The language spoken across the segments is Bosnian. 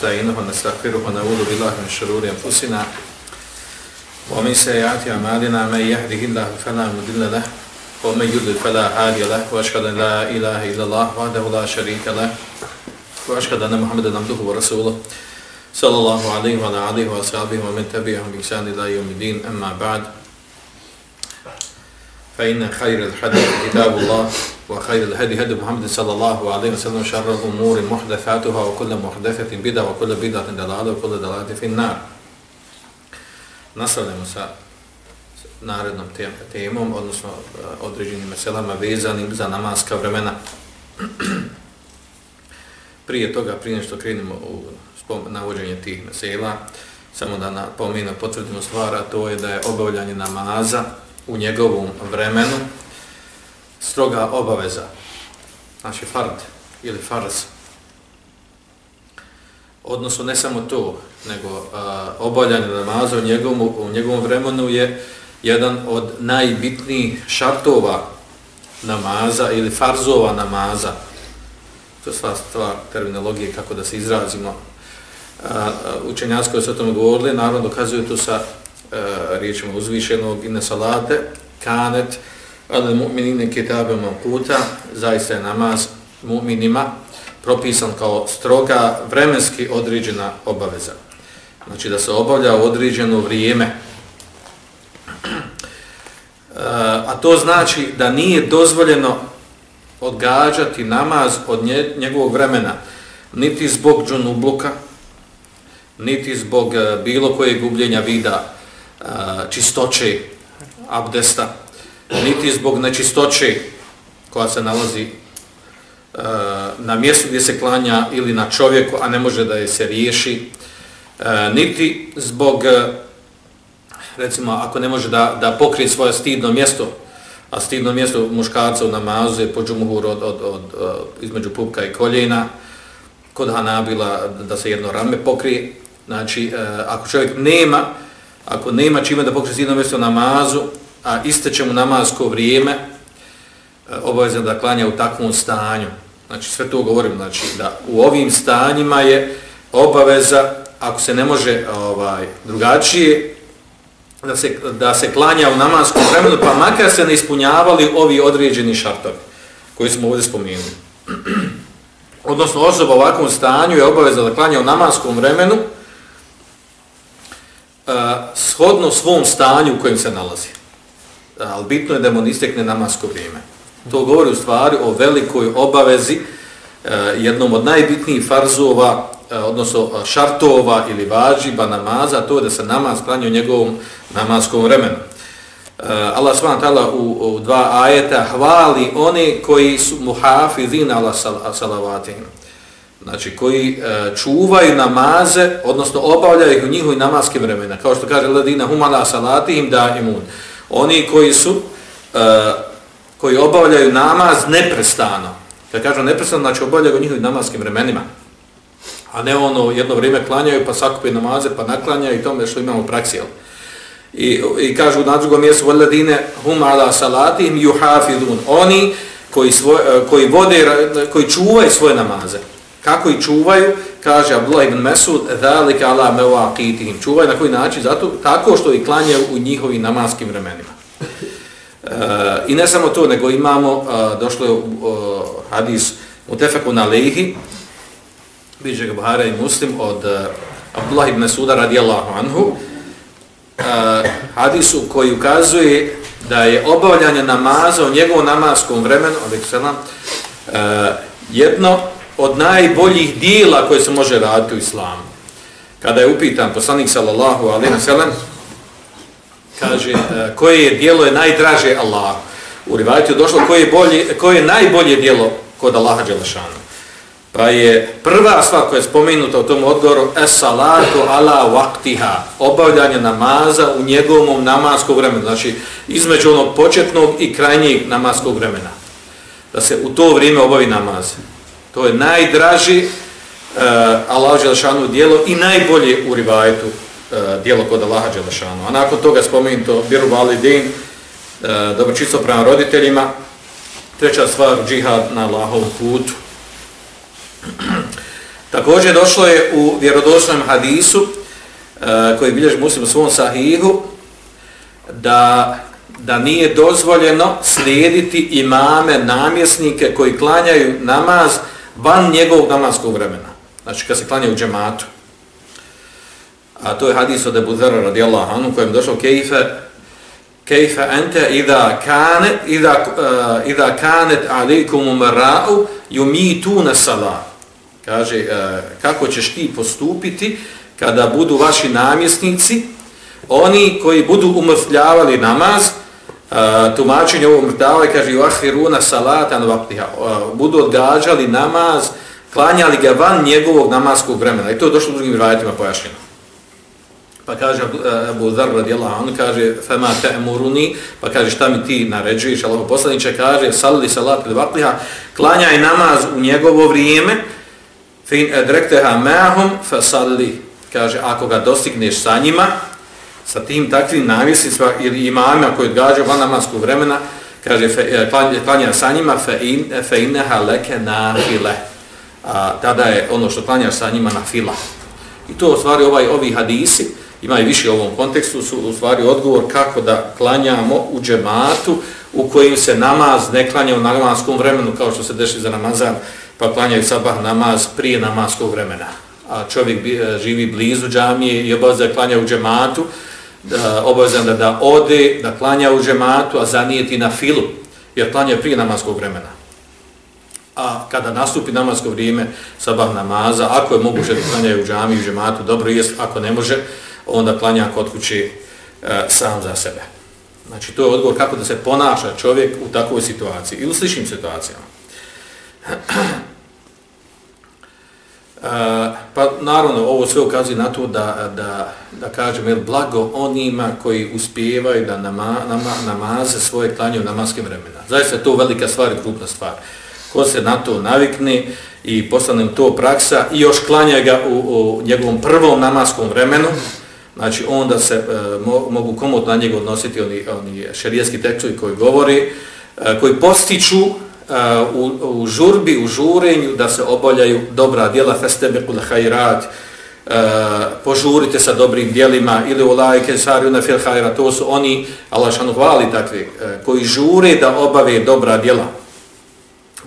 ونستعينه ونستغفره ونعوذ بالله من شرور انفسنا ومن سيئات اعمالنا من يهده الله فلا مضل له ومن يضلل فلا هادي له واشهد ان لا اله الا الله وحده لا شريك له واشهد ان محمدا عبده ورسوله صلى الله عليه وعلى اله واصحابه ومن تبعهم باحسان الى يوم الدين اما بعد فإن خير الحديث كتاب الله وخير الهدي هدي محمد صلى الله عليه وسلم شر الأمور محدثاتها وكل محدثة بدعة وكل بدعة دلالة وكل دلالة في النار Nastavljamo sa narednom temom, odnosno eh, određenim meselama vezanim za namaska vremena. Prije toga, prije nešto krenimo u navođenje tih mesela, samo da napominu, potvrdimo stvara, to je da je obavljanje namaza u njegovom vremenu stroga obaveza. Znači fard ili farz. Odnosno ne samo to nego a, obavljanje namaza u njegovom, u njegovom vremenu je jedan od najbitnijih šartova namaza ili farzova namaza. To je sva stvar terminologije kako da se izrazimo. Učenjaci koji su o tome govorili naravno dokazuju to sa Eh, riječima uzvišenog inne salate, kanet, ali mu'minine kitabe mankuta, zaista je namaz mu'minima propisan kao stroga vremenski određena obaveza. Znači da se obavlja u određeno vrijeme. Eh, a to znači da nije dozvoljeno odgađati namaz od nje, njegovog vremena, niti zbog džunubluka, niti zbog eh, bilo koje gubljenja vida čistoće abdesta, niti zbog nečistoće koja se nalazi na mjestu gdje se klanja ili na čovjeku, a ne može da je se riješi, niti zbog, recimo, ako ne može da, da pokrije svoje stidno mjesto, a stidno mjesto muškarca u namazu je po džumuhuru od, od, od, od, između pupka i koljena, kod Hanabila da se jedno rame pokrije, znači, ako čovjek nema, ako nema čime da pokrije jedno mjesto namazu, a isteće mu namazko vrijeme, obavezan obavezno da klanja u takvom stanju. Znači sve to govorim, znači da u ovim stanjima je obaveza, ako se ne može ovaj drugačije, da se, da se klanja u namaskom vremenu, pa makar se ne ispunjavali ovi određeni šartovi koji smo ovdje spomenuli. Odnosno osoba u ovakvom stanju je obaveza da klanja u namaskom vremenu, shodno svom stanju u kojem se nalazi. Ali bitno je da mu istekne namasko vrijeme. To govori u stvari o velikoj obavezi jednom od najbitnijih farzova, odnosno šartova ili važiba namaza, to je da se namaz klanja u njegovom namaskom vremenu. Allah s.w.t. U, u dva ajeta hvali one koji su muhafizina ala salavatihim znači koji e, čuvaju namaze, odnosno obavljaju ih u njihovi namaske vremena, kao što kaže Ladina humala salatihim da imun. Oni koji su, e, koji obavljaju namaz neprestano, kad kažem neprestano, znači obavljaju u njihovi namaske vremenima, a ne ono jedno vrijeme klanjaju pa sakupe namaze pa naklanjaju i tome što imamo u praksi. Jel? I, I kažu na drugom mjestu Ladine humala salatihim juhafidun. Oni koji, svoj, e, koji, vode, koji čuvaju svoje namaze, Kako ih čuvaju? Kaže Abdullah ibn Mesud, ذَلِكَ ala mevaqitihim. Čuvaju na koji način? Zato, tako što ih klanjaju u njihovim namaskim vremenima. E, I ne samo to, nego imamo, e, došlo je e, hadis u tefeku na lehi, biđe ga Buhara i Muslim, od e, Abdullah ibn Mesuda radijallahu anhu, e, hadisu koji ukazuje da je obavljanje namaza u njegovom namaskom vremenu, ali se nam, e, jedno od najboljih dijela koje se može raditi u islamu. Kada je upitan poslanik sallallahu alaihi wa sallam, kaže e, koje je dijelo je najdraže Allah. U rivajtu je došlo koje je, bolje, koje je najbolje dijelo kod Allaha Đelešanu. Pa je prva stvar koja je spomenuta u tom odgovoru es salatu ala waqtiha, obavljanje namaza u njegovom namaskom vremenu, znači između onog početnog i krajnjeg namaskog vremena. Da se u to vrijeme obavi namaz. To je najdraži e, uh, Allah Đelešanu dijelo i najbolje u rivajetu e, uh, dijelo kod Allaha Đelešanu. A nakon toga spomenuto Biru Validin, e, uh, dobročistvo prema roditeljima, treća stvar, džihad na Allahovom putu. Također došlo je u vjerodostojnom hadisu uh, koji bilježi muslim u svom sahihu da, da nije dozvoljeno slijediti imame, namjesnike koji klanjaju namaz van njegovog namazskog vremena. Znači kad se klanja u džematu. A to je hadis od Ebu Zara radijallahu anhu kojem došao kejfe kejfe ente idha kanet idha, uh, idha kanet alikum umara'u yumituna salat kaže uh, kako ćeš ti postupiti kada budu vaši namjesnici oni koji budu umrtljavali namaz uh, tumačenje ovog umrtljavali kaže vahiruna salatan vaktiha uh, budu odgađali namaz klanjali ga van njegovog namaskog vremena. I to je došlo drugim rajetima pojašnjeno. Pa kaže e, Abu Dhar radijallahu anhu kaže fama ta'muruni. Pa kaže šta mi ti naređuješ Allahu poslanice kaže salli salat al waqtiha. Klanjaj namaz u njegovo vrijeme fin e, adraktaha ma'hum fa salli. Kaže ako ga dostigneš sa njima sa tim takvim namjesnicima ili imama koji odgađaju van namaskog vremena kaže e, klanja sa njima fe, in fa inha laka nafila a tada je ono što klanjaš sa njima na fila i to u stvari ovaj ovi hadisi ima i više u ovom kontekstu, su u stvari odgovor kako da klanjamo u džematu u kojim se namaz ne klanja u namanskom vremenu kao što se deši za namazan, pa klanjaju sabah namaz prije namaskog vremena. A čovjek bi, e, živi blizu džamije i obavezan klanja u džematu, obavezan da, da ode, da klanja u džematu, a zanijeti na filu, jer klanja prije namaskog vremena. A kada nastupi namasko vrijeme sabah namaza, ako je moguće da klanja u džamiju, u džematu, dobro jest, ako ne može, onda klanja kod kući e, sam za sebe. Znači, to je odgovor kako da se ponaša čovjek u takvoj situaciji ili u sličnim situacijama. Eh, pa naravno, ovo sve ukazuje na to da, da, da kažem, jel, blago onima koji uspijevaju da nama, nama, namaze svoje klanje u namaskim vremena. Zaista je to velika stvar i krupna stvar. Ko se na to navikne i postane to praksa i još klanja ga u, u njegovom prvom namaskom vremenu, znači onda se e, mo, mogu komotno na njega odnositi oni, oni šerijetski tekstovi koji govori, e, koji postiču E, u, u žurbi, u žurenju da se oboljaju dobra djela, festebiqul hajrat, e, požurite sa dobrim djelima ili u lajke sarjuna fil hajra, to su oni, Allah šanu hvali takvi, e, koji žure da obave dobra djela.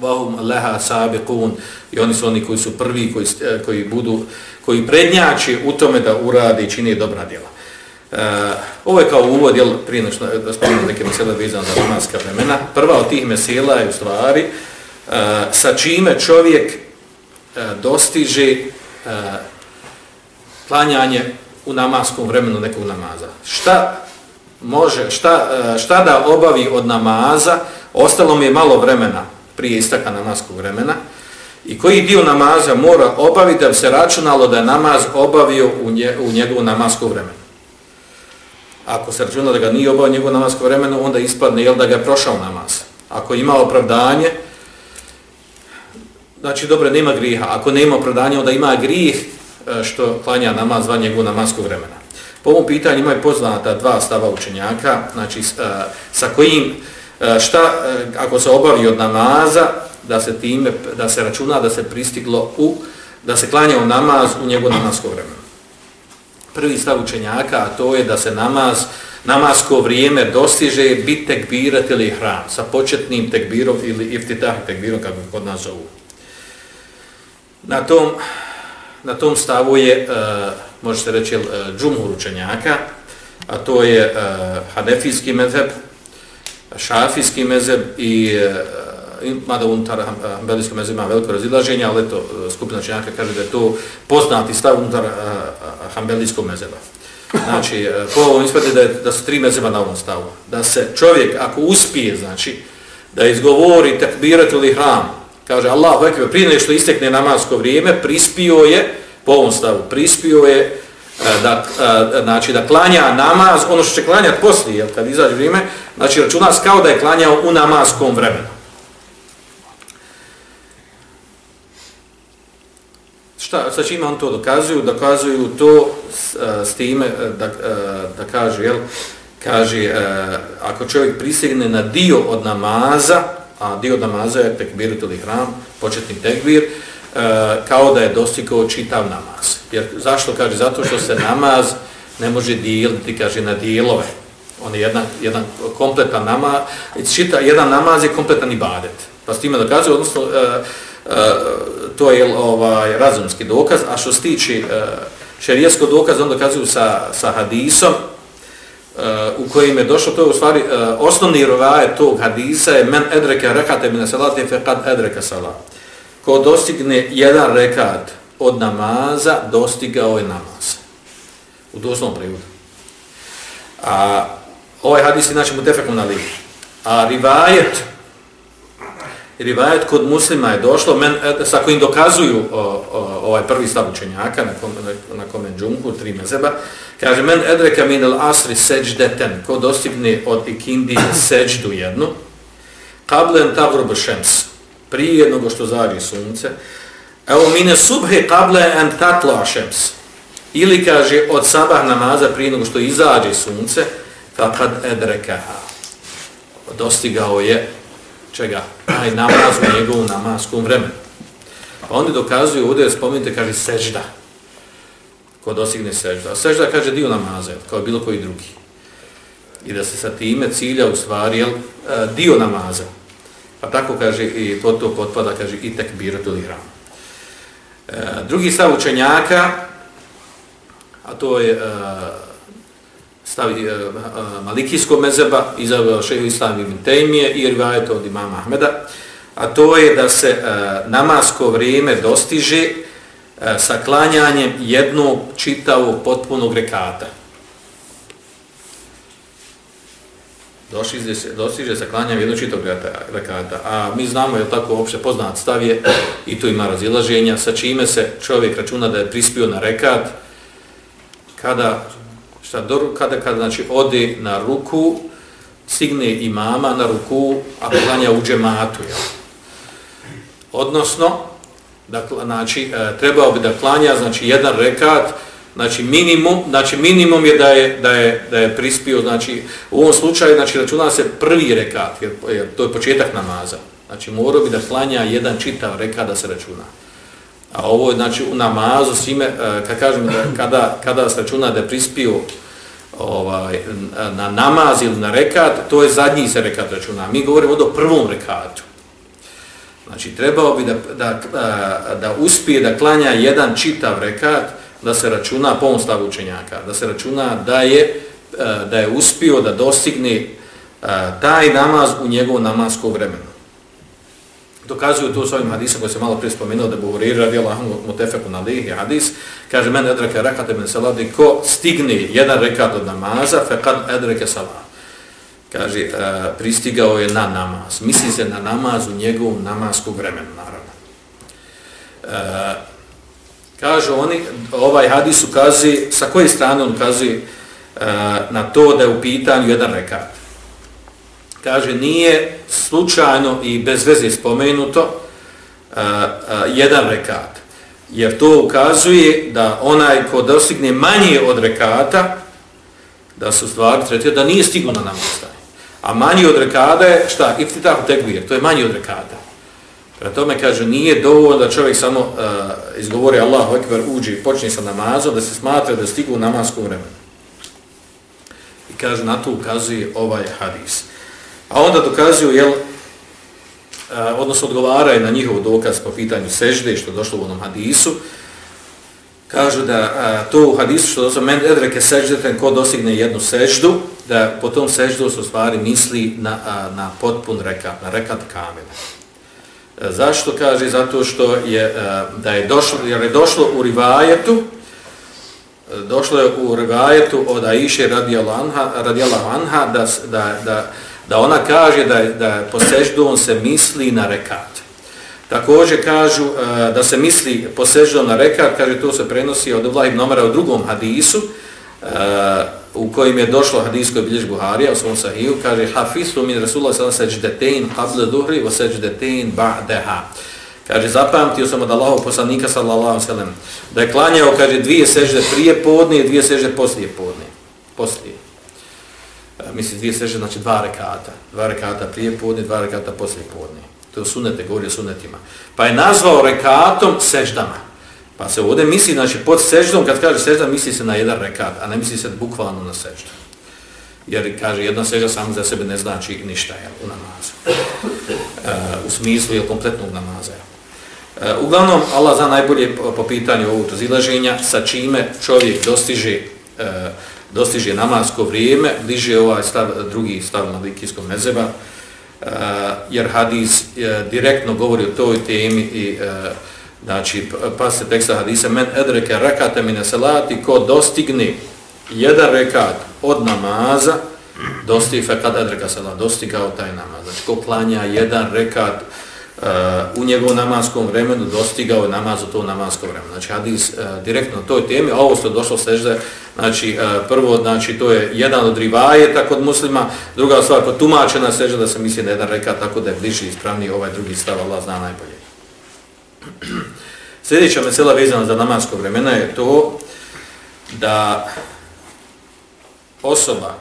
Vahum leha sabiqun i oni su oni koji su prvi, koji, e, koji budu koji prednjači u tome da urade i čini dobra djela. E, ovo je kao uvod, jel, prije nešto eh, da spomenu neke mesele vezane za romanska vremena. Prva od tih mesela je u stvari e, sa čime čovjek e, dostiže e, klanjanje u namaskom vremenu nekog namaza. Šta može, šta, e, šta da obavi od namaza, ostalo mi je malo vremena prije istaka namaskog vremena, i koji dio namaza mora obaviti da bi se računalo da je namaz obavio u, nje, u njegovu namasku vremenu. Ako se računa da ga nije obao njegov namasko namasku vremenu, onda ispadne jel da ga je prošao namaz. Ako ima opravdanje, znači dobro, nema griha. Ako nema opravdanje, onda ima grih e, što klanja namaz van njegov namasko vremena. Po ovom pitanju imaju poznata dva stava učenjaka, znači e, sa kojim, e, šta, ako se obavi od namaza, da se time da se računa da se pristiglo u da se klanja u namaz u njegov namasko vrijeme. Prvi stav učenjaka a to je da se namaz namasko vrijeme dostiže bit tekbirat ili hram sa početnim tekbirom ili iftitah tekbirom kako kod nas zovu. Na tom na tom stavu je uh, može se reći uh, džumhur učenjaka a to je uh, hanefijski mezheb šafijski mezheb i uh, mada unutar eh, Hanbelijskog mezima ima veliko razilaženje, ali to eh, skupina činjaka kaže da je to poznati stav unutar eh, Hanbelijskog mezima. Znači, po ovom ispati da, da su tri mezima na ovom stavu. Da se čovjek, ako uspije, znači, da izgovori takbirat ili hram, kaže Allah, vekve, prije nešto istekne namasko vrijeme, prispio je, po ovom stavu, prispio je da, znači, da klanja namaz, ono što će klanjati poslije, jel, kad izađe vrijeme, znači računa kao da je klanjao u namaskom vremenu. Šta, sa čime on to dokazuju? Dokazuju to s, e, s time e, da, e, da kaže, jel, kaže, ako čovjek prisegne na dio od namaza, a dio namaza je tekbir ili hram, početni tekbir, kao da je dostigao čitav namaz. Jer zašto kaže? Zato što se namaz ne može dijeliti, kaže, na dijelove. On je jedan, jedan kompletan namaz, čita, jedan namaz je kompletan ibadet. Pa s time dokazuju, odnosno, uh, to je ovaj razumski dokaz, a što se tiče e, šerijskog dokaza, on dokazuju sa, sa hadisom, e, u kojim je došlo, to je u stvari e, osnovni rovaje tog hadisa je men edreke rekate mine salati fe kad edreke salat. Ko dostigne jedan rekat od namaza, dostigao je namaz. U doslovnom prevodu. A ovaj hadis je znači mutefekom na lihi. A rivajet, rivajet kod muslima je došlo, men, e, sa kojim dokazuju o, o, ovaj prvi stav učenjaka na, kom, na, na kome džunku, tri mezeba, kaže, men edreka min al asri seđdeten, ko dostigne od ikindi seđdu jednu, kablen tavrub šems, prije jednog što zađe sunce, evo mine subhe kable en tatla šems, ili kaže od sabah namaza prije jednog što izađe sunce, fakad edrekaha, dostigao je čega? Aj namaz u njegovom namaskom vremenu. Pa oni dokazuju, ovdje spomenite, kaže sežda. Ko dosigne sežda. A sežda kaže dio namaza, kao bilo koji drugi. I da se sa time cilja u stvari, jel, e, dio namaza. Pa tako kaže, i to to potpada, kaže, i tek biratu li hram. E, drugi stav učenjaka, a to je, e, stavi uh, malikijskog mezeba, izavio šeho islam ibn Tejmije i rivajeta od imama Ahmeda, a to je da se e, namasko vrijeme dostiže sa klanjanjem jednog čitavog potpunog rekata. Dostiže se, dostiže sa klanjanjem jednog čitavog rekata. A mi znamo, je tako uopšte poznat stav je, i tu ima razilaženja, sa čime se čovjek računa da je prispio na rekat, kada šta do, kada, kada znači ode na ruku, signe imama na ruku, a klanja u džematu. je. Odnosno, dakle, znači, e, trebao bi da klanja znači, jedan rekat, znači minimum, znači minimum je da je, da je, da je prispio, znači u ovom slučaju znači, računa se prvi rekat, jer, jer to je početak namaza. Znači morao bi da klanja jedan čitav rekat da se računa. A ovo je znači u namazu svime, e, kad kažem da kada, kada se računa da je prispio ovaj, na namaz ili na rekat, to je zadnji se rekat računa. Mi govorimo o prvom rekatu. Znači, trebao bi da, da, eh, da uspije da klanja jedan čitav rekat, da se računa po stavu učenjaka, da se računa da je, eh, da je uspio da dostigne eh, taj namaz u njegovom namaskom vremenu dokazuju to s ovim hadisom koji se malo prije spomenuo da Buhuri radi Allahom mutefeku na lihi hadis, kaže men edreke rekate men saladi, ko stigne jedan rekat od namaza, fe kad edreke salat. Kaže, uh, pristigao je na namaz. Misli se na namaz u njegovom namasku vremenu, naravno. Uh, kažu oni, ovaj hadis ukazuje, sa koje strane on ukazuje uh, na to da je u pitanju jedan rekat kaže nije slučajno i bez veze spomenuto a, a, jedan rekat. Jer to ukazuje da onaj ko dostigne manje od rekata, da su stvari tretio, da nije stigo na namaz A manji od rekata je, šta, iftitah tekbir, to je manji od rekata. Pre tome kaže, nije dovoljno da čovjek samo uh, izgovori Allahu ekber, uđi i počne sa namazom, da se smatra da stigu u namasku vremenu. I kaže, na to ukazuje ovaj hadis. A onda dokazuju, jel, e, odnosno odgovaraju na njihov dokaz po pitanju sežde, što je došlo u onom hadisu, kažu da a, to u hadisu što dosao men edreke seždeten ko dosigne jednu seždu, da po tom seždu se u stvari misli na, a, na potpun rekat, na rekat kamena. Zašto kaže? Zato što je a, da je došlo, jer je došlo u rivajetu, došlo je u rivajetu od Aiše radijalanha, radijalanha da, da, da da ona kaže da da po seždom se misli na rekat. Također kažu e, da se misli po seždom na rekat, kaže to se prenosi od Vlah ibn Omara u drugom hadisu, e, u kojim je došlo hadijskoj bilješ Buharija u svom sahiju, kaže hafisu min Rasulullah sallam seđdetein qable duhri wa seđdetein ba'deha. Kaže, zapamtio sam od Allahov poslanika sallallahu sallam, da je klanjao, kaže, dvije sežde prije podne i dvije sežde poslije podne. Poslije E, mislim dvije sežde, znači dva rekata. Dva rekata prije podne, dva rekata poslije podne. To je sunete, govori o sunetima. Pa je nazvao rekatom seždama. Pa se ovdje misli, znači pod seždom, kad kaže sežda, misli se na jedan rekat, a ne misli se bukvalno na seždu. Jer kaže, jedna sežda samo za sebe ne znači ništa jel, u namazu. E, u smislu je kompletnog namaza. E, uglavnom, Allah zna najbolje po, po pitanju ovog razilaženja, sa čime čovjek dostiže, e, dostiže namasko vrijeme, bliže ovaj stav, drugi stav malikijskog mezeba, uh, e, jer hadis uh, direktno govori o toj temi i uh, Znači, pa se teksta hadisa, men edreke rekate mine salati, ko dostigne jedan rekat od namaza, dostigne kad edreka salat, dostigao taj namaz. Znači, ko klanja jedan rekat uh, u njegovom namanskom vremenu, dostigao je namaz u to namasko vremenu. Znači, hadis uh, direktno o toj temi, a ovo što je došlo sežde, znači, uh, prvo, znači, to je jedan od rivajeta kod muslima, druga stvar, kod tumačena sežde da se misli na jedan reka, tako da je bliži ispravniji ovaj drugi stav, Allah zna najbolje. Sljedeća mesela vezana za namansko vremena je to da osoba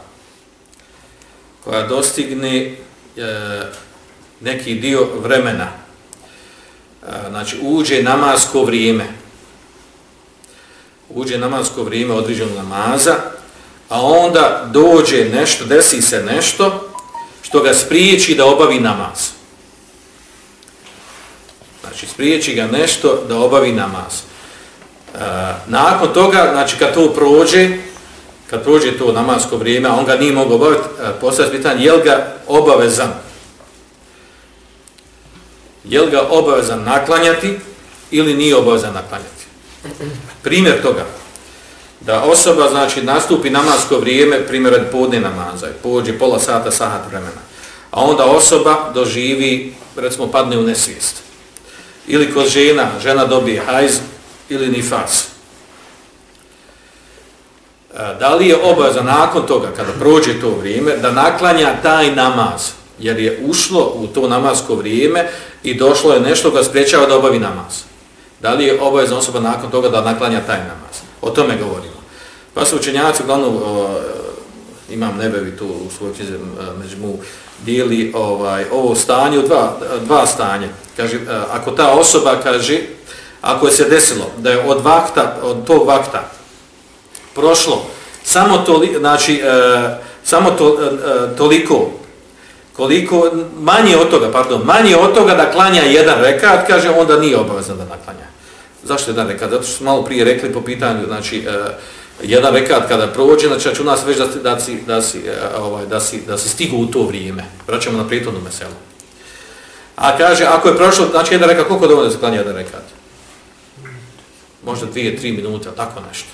koja dostigne e, neki dio vremena, e, znači uđe namasko vrijeme, uđe namasko vrijeme određenog namaza, a onda dođe nešto, desi se nešto što ga spriječi da obavi namaz. Znači, spriječi ga nešto da obavi namaz. E, nakon toga, znači, kad to prođe, kad prođe to namasko vrijeme, a on ga nije mogo obaviti, e, pitanje, je li ga obavezan? Je li ga obavezan naklanjati ili nije obavezan naklanjati? Primjer toga, da osoba, znači, nastupi namasko vrijeme, primjer od podne namaza, pođe pola sata, sahat vremena, a onda osoba doživi, recimo, padne u nesvijest ili kod žena, žena dobije hajz ili nifas. E, da li je obavezan nakon toga, kada prođe to vrijeme, da naklanja taj namaz, jer je ušlo u to namasko vrijeme i došlo je nešto ga spriječava da obavi namaz. Da li je obavezna osoba nakon toga da naklanja taj namaz? O tome govorimo. Pa su učenjaci, uglavnom, imam nebevi tu u svojoj knjizi e, Međmu, dijeli ovaj, ovo stanje u dva, dva stanje. Kaže, e, ako ta osoba kaže, ako je se desilo da je od vakta, od tog vakta prošlo samo to, znači, e, samo to, e, e toliko, koliko, manje od toga, pardon, manje od toga da klanja jedan rekat, kaže, onda nije obavezan da naklanja. Zašto jedan rekat? Zato što smo malo prije rekli po pitanju, znači, e, jedan rekat kada prođe, znači u nas već da, da, si, da, si, e, ovaj, da, si, da si stigu u to vrijeme. Vraćamo na prijetodnu meselu. A kaže, ako je prošlo, znači jedan rekat, koliko dovoljno da se klanja jedan rekat? Možda dvije, tri minuta, tako nešto.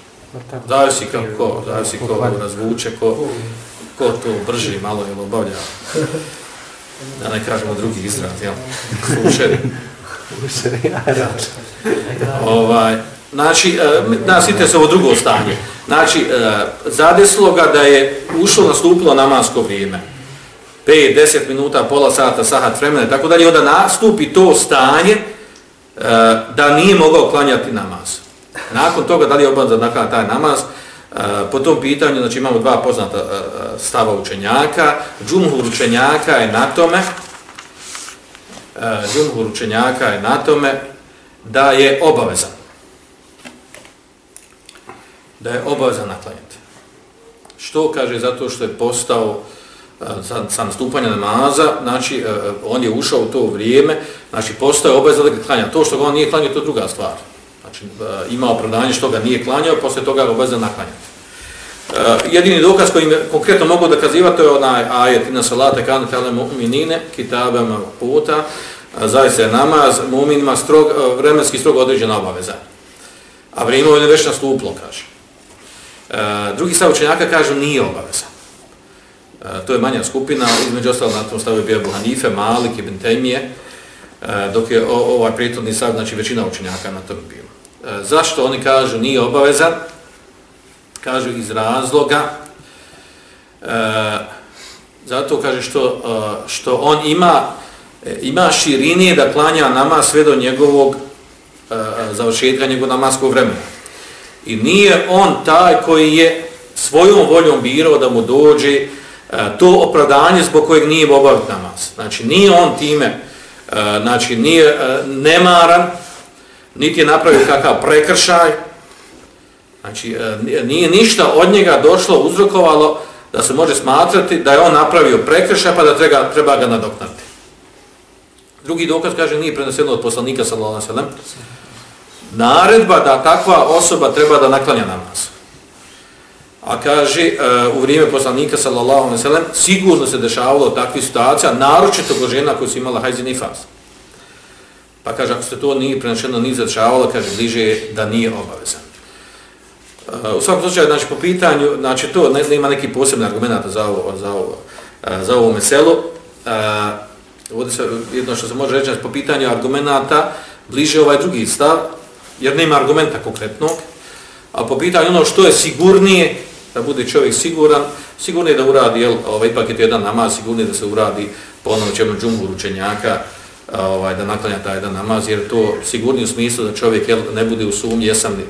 Zavisi kako, zavisi ko razvuče, ko, ko to brži malo je obavlja. Da ne kažemo drugi izraz, jel? Slušeri. Slušaj, ovaj, Znači, e, nasite se ovo drugo stanje. Znači, e, zadeslo ga da je ušlo, nastupilo namansko vrijeme. 5, 10 minuta, pola sata, sahat vremena, tako dalje, onda nastupi to stanje e, da nije mogao klanjati namaz. Nakon toga, da li je obavezan da taj namaz, E, po tom pitanju, znači imamo dva poznata e, stava učenjaka. Džumhur učenjaka je na tome, e, džumhur učenjaka je na tome da je obavezan da je obavezan naklanjati. Što kaže? Zato što je postao sa, sa nastupanja namaza, znači on je ušao u to vrijeme, znači postao je obavezan da ga klanja. To što ga on nije klanio, to je druga stvar. Znači e, ima opravdanje što ga nije klanjao, posle toga je obavezan naklanjati. E, jedini dokaz koji konkretno mogu dokazivati to je onaj ajet na salate kane tele mu'minine, kitabama puta, zaista je namaz mu'minima strog, e, vremenski strog određena obaveza. A vrijeme je već nastuplo, kaže. uh, drugi stav učenjaka kažu nije obaveza. uh, to je manja skupina, između ostalo na tom stavu je bio Buhanife, Malik, Ibn Temije, dok je o, ovaj prijetodni stav, znači većina učenjaka na tom bilo. E, zašto oni kažu nije obaveza? Kažu iz razloga, e, zato kaže što, e, što on ima, e, ima širinije da klanja nama sve do njegovog e, završetka njegovog namaskog vremena. I nije on taj koji je svojom voljom birao da mu dođe e, to opravdanje zbog kojeg nije obaviti namaz. Znači, nije on time e, znači nije e, nemaran, niti je napravio kakav prekršaj, znači e, nije ništa od njega došlo, uzrokovalo da se može smatrati da je on napravio prekršaj pa da treba, treba ga nadoknati. Drugi dokaz kaže nije preneseno od poslanika sallallahu alejhi ve sellem. Naredba da takva osoba treba da naklanja namaz. A kaže uh, u vrijeme poslanika sallallahu alejhi ve sellem sigurno se dešavalo takve situacije, naročito kod žena koje su imala hajz nifas. Pa kaže ako se to nije prenašeno, nije zadržavalo, kaže bliže da nije obavezan. Uh, e, u svakom slučaju znači po pitanju, znači to ne, ne ima neki posebni argument za ovo za ovo e, za ovo meselo. Uh, e, ovdje se, jedno što se može reći znači, po pitanju argumenta, bliže ovaj drugi stav, jer nema argumenta konkretnog, a po pitanju ono što je sigurnije, da bude čovjek siguran, sigurnije da uradi, jel, ovaj, ipak je to jedan namaz, sigurnije da se uradi po onom čemu džumbur učenjaka, ovaj, da naklanja taj jedan namaz, jer to sigurni u smislu da čovjek jel, ne bude u sumnji, jesam li,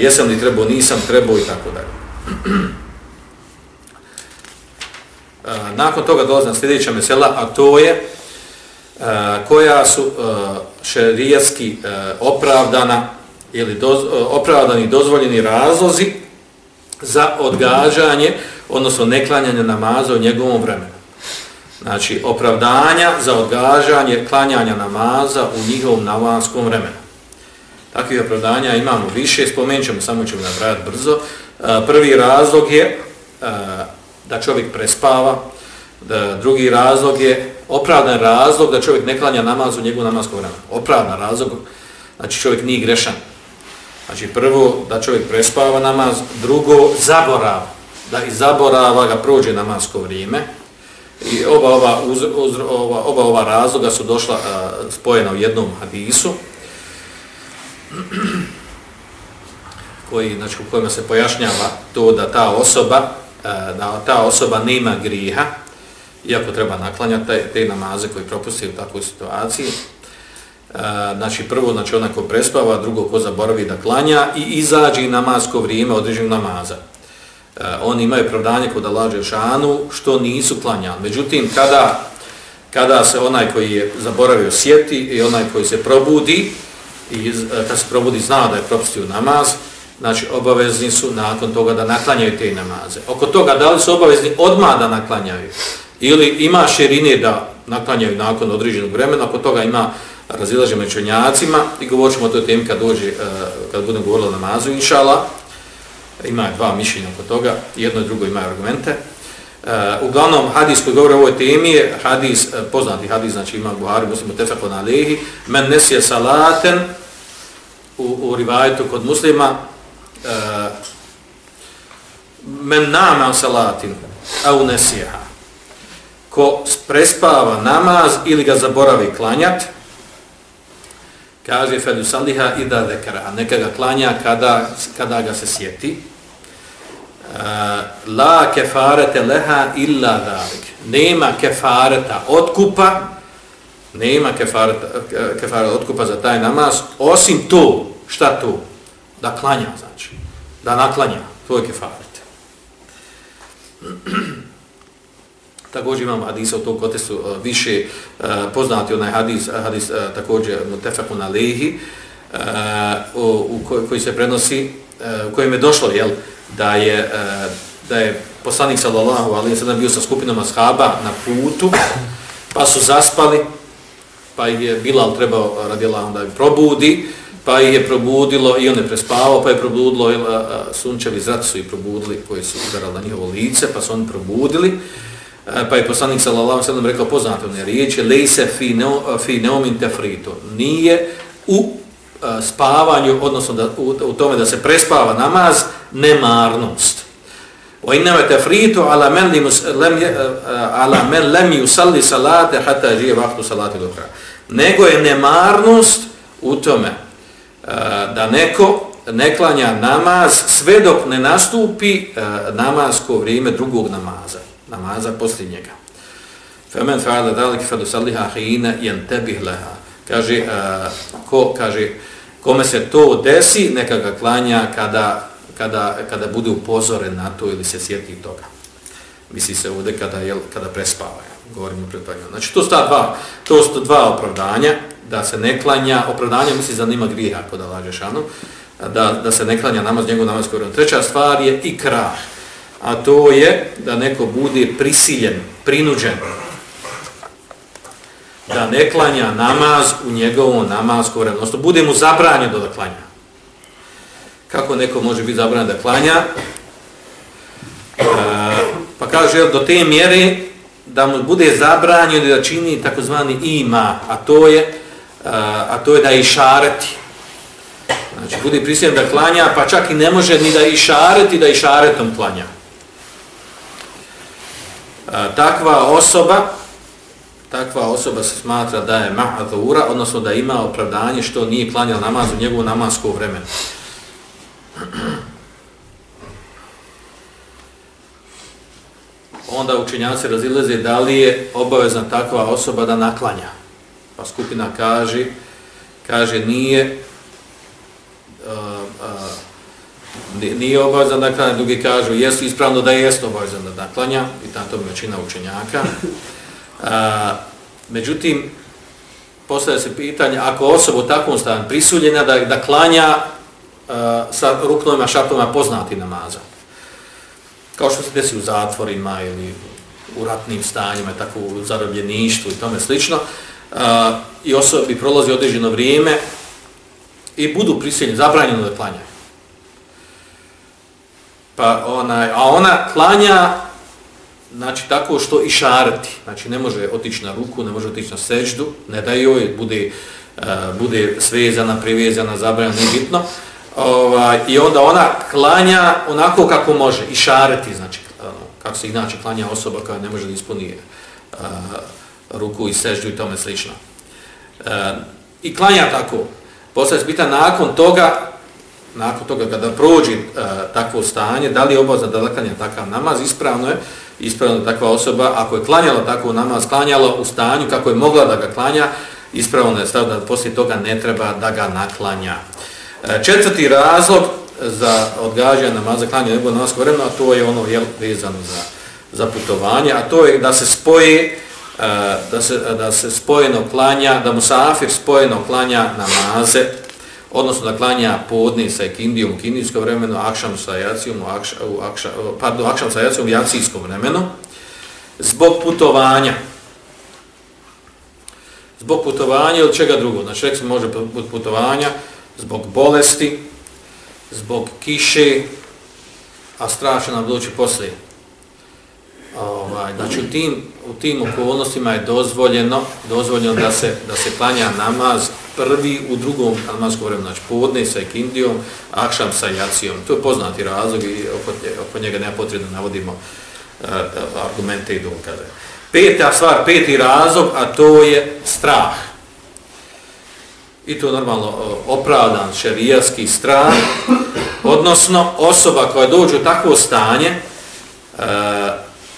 jesam li trebao, nisam trebao i tako dalje. nakon toga dolazi sljedeća mesela, a to je koja su šerijski opravdana ili doz, opravdani dozvoljeni razlozi za odgađanje, odnosno neklanjanje namaza u njegovom vremenu. Znači, opravdanja za odgađanje klanjanja namaza u njihovom namanskom vremenu. Takvih opravdanja imamo više, spomenut ćemo, samo ćemo nabrajati brzo. E, prvi razlog je e, da čovjek prespava, da drugi razlog je opravdan razlog da čovjek ne klanja namaz u njegovu namasku vremenu. Opravdan razlog, znači čovjek nije grešan. Znači prvo da čovjek prespava namaz, drugo zaborav, da i zaborava ga prođe namasko vrijeme. I oba ova, uz, uz, ova, oba ova razloga su došla a, spojena u jednom hadisu koji, znači, u kojima se pojašnjava to da ta osoba a, da ta osoba nema griha, iako treba naklanjati te, te namaze koji propusti u takvoj situaciji. a, znači, prvo, znači, ona ko prespava, drugo ko zaboravi da klanja i izađe namasko vrijeme određenog namaza. E, oni imaju pravdanje kod Allah šanu što nisu klanjali. Međutim, kada, kada se onaj koji je zaboravio sjeti i onaj koji se probudi, i eh, kad se probudi zna da je propustio namaz, znači obavezni su nakon toga da naklanjaju te namaze. Oko toga da li su obavezni odmah da naklanjaju ili ima širine da naklanjaju nakon određenog vremena, oko toga ima razilaže među i govorit ćemo o toj temi kad, dođe, eh, kad budem govorili o namazu, inšala. Pa ima dva mišljenja oko toga, jedno i drugo imaju argumente. Uh, uglavnom, hadis koji govori o ovoj temi je hadis, e, poznati hadis, znači ima Buhari, muslimu tefako na lehi, men nesje salaten u, u rivajtu kod muslima, uh, men nama salatin au nesjeha. ko prespava namaz ili ga zaboravi klanjat kaže fedu saliha i da dekara neka ga klanja kada, kada ga se sjeti Eh, la kefarete leha illa dalik. Nema kefareta otkupa nema kefareta, eh, kefareta otkupa za taj namaz osim to šta to? Da klanja, znači, da naklanja, to je kefaret. također imamo hadisa u tom kontestu eh, više poznati onaj hadis, hadis također mutefakun na lehi, u, u koji se prenosi, u kojem je došlo, jel, da je, e, da je poslanik sallallahu alaihi sallam bio sa skupinom ashaba na putu, pa su zaspali, pa je Bilal trebao radijallahu da probudi, pa ih je probudilo i on je prespavao, pa je probudilo a, sunčevi zraci su i probudili koji su udarali na njihovo lice, pa su oni probudili. Pa je poslanik sallallahu sallam rekao poznate one riječi, lejse fi, neo, fi neomin tefrito, nije u E, spavanju, odnosno da, u, u tome da se prespava namaz, nemarnost. O innama tefrito ala men, lam lem, e, e, ala man lam yusalli salate hata žije waqtu salati ukhra. Nego je nemarnost u tome, da neko ne klanja namaz sve dok ne nastupi namazko vrijeme drugog namaza, namaza poslije njega. Femen fa'ala dalik fa dusalliha hina yantabih laha. Kaže ko kaže kome se to desi, neka ga klanja kada kada kada bude upozoren na to ili se sjeti toga. Misli se ovdje kada jel, kada prespava. govorimo pred klanjom. Znači to su dva, to su dva opravdanja, da se ne klanja, opravdanje misli zanima nima griha kod Allah Žešanu, da, da se ne klanja namaz njegov namaz koji Treća stvar je i krah, a to je da neko bude prisiljen, prinuđen, da ne klanja namaz u njegovom namazskom vremenu. Odnosno, bude mu zabranjeno da klanja. Kako neko može biti zabranjen da klanja? E, pa kaže, do te mjere da mu bude zabranjeno da čini takozvani ima, a to je, e, a to je da išareti. Znači, bude prisiljen da klanja, pa čak i ne može ni da išareti, da išaretom klanja. E, takva osoba, takva osoba se smatra da je ma'adhura, odnosno da ima opravdanje što nije klanjal namaz u njegovu namasko vremenu. Onda učenjaci razileze da li je obavezna takva osoba da naklanja. Pa skupina kaže, kaže nije, uh, uh, nije obavezan da klanja, drugi kažu jesu ispravno da jest obavezan da naklanja, i tam to većina učenjaka. A, međutim, postavlja se pitanje, ako osoba u takvom stanju prisuljena da, da klanja a, sa ruknovima, šartovima poznati namaza, kao što se desi u zatvorima ili u ratnim stanjima, tako u zarobljeništvu i tome slično, a, i osoba bi prolazi određeno vrijeme i budu prisiljeni, zabranjeno da klanja. Pa ona, a ona klanja znači tako što i šarati, znači ne može otići na ruku, ne može otići na seždu, ne da joj bude, uh, bude svezana, privezana, zabranjena, nebitno, ovaj, i onda ona klanja onako kako može, i šarati, znači e, kako se inače klanja osoba koja ne može da ispuni uh, ruku i seždu i tome slično. Uh, I klanja tako, poslije se nakon toga, nakon toga kada prođe uh, takvo stanje, da li je obavza da klanja takav namaz, ispravno je, ispravno takva osoba, ako je klanjala tako namaz, klanjala u stanju kako je mogla da ga klanja, ispravno je stav da poslije toga ne treba da ga naklanja. E, četvrti razlog za odgađanje namaza klanja nebo namasko vremena, a to je ono jel, vezano za, za putovanje, a to je da se spoje da se, da se spojeno klanja, da musafir spojeno klanja namaze odnosno da klanja podne sa ekindijom u kindijskom vremenu, akšam sa jacijom u, akša, u, akša, pardon, akšam sa jacijom u jacijskom vremenu, zbog putovanja. Zbog putovanja ili čega drugo? Znači, rekli može putovanja zbog bolesti, zbog kiše, a strašno nam doći poslije. Ovaj, znači, u tim, u tim okolnostima je dozvoljeno, dozvoljeno da se, da se klanja namaz prvi u drugom almanskom vremenu, znači podne sa ekindijom, akšam sa jacijom. To je poznati razlog i oko, oko njega nema potrebno navodimo uh, argumente i dokaze. Peta stvar, peti razlog, a to je strah. I to je normalno uh, opravdan šerijatski strah, odnosno osoba koja dođe u takvo stanje, uh,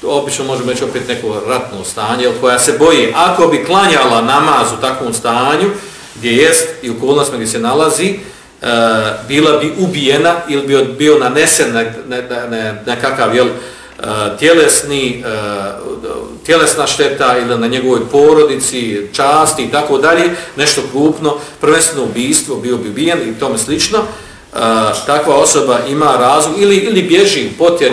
obično možemo reći opet neko ratno stanje, koja se boji, ako bi klanjala namaz u takvom stanju, gdje jest i u kolnostima gdje se nalazi, e, bila bi ubijena ili bi bio nanesen na, na, na, na kakav jel, e, tjelesni, e, tjelesna šteta ili na njegovoj porodici, časti i tako dalje, nešto krupno, prvenstveno ubijstvo, bio bi ubijen i tome slično, e, takva osoba ima razum ili, ili bježi, potjer,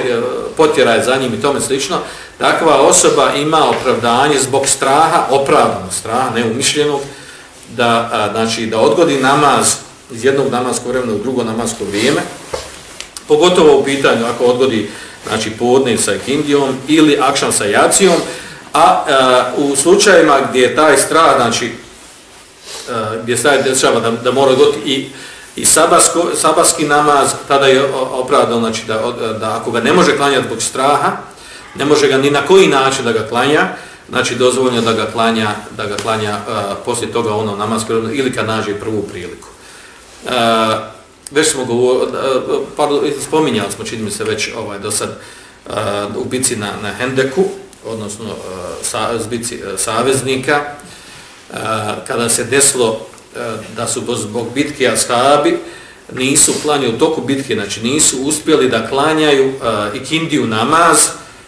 potjera je za njim i tome slično, takva osoba ima opravdanje zbog straha, opravdanog straha, neumišljenog, da, a, znači, da odgodi namaz iz jednog namaskog vremena u drugo namasko vrijeme, pogotovo u pitanju ako odgodi znači, podne sa ekindijom ili akšan sa jacijom, a, a u slučajima gdje je taj strah, znači, a, gdje se taj dešava da, da mora odgoditi i, i sabasko, sabaski namaz, tada je opravdan, znači, da, da ako ga ne može klanjati zbog straha, ne može ga ni na koji način da ga klanja, znači dozvoljeno da ga klanja, da ga klanja uh, poslije toga ono namaz ili kad nađe prvu priliku. Uh, već smo govorili, uh, e, pardon, spominjali smo, čini mi se već ovaj, do sad uh, u bici na, na Hendeku, odnosno uh, sa, zbici uh, saveznika, uh, kada se desilo E, da su zbog bitke ashabi, nisu klanjali u toku bitke, znači nisu uspjeli da klanjaju uh, ikindiju namaz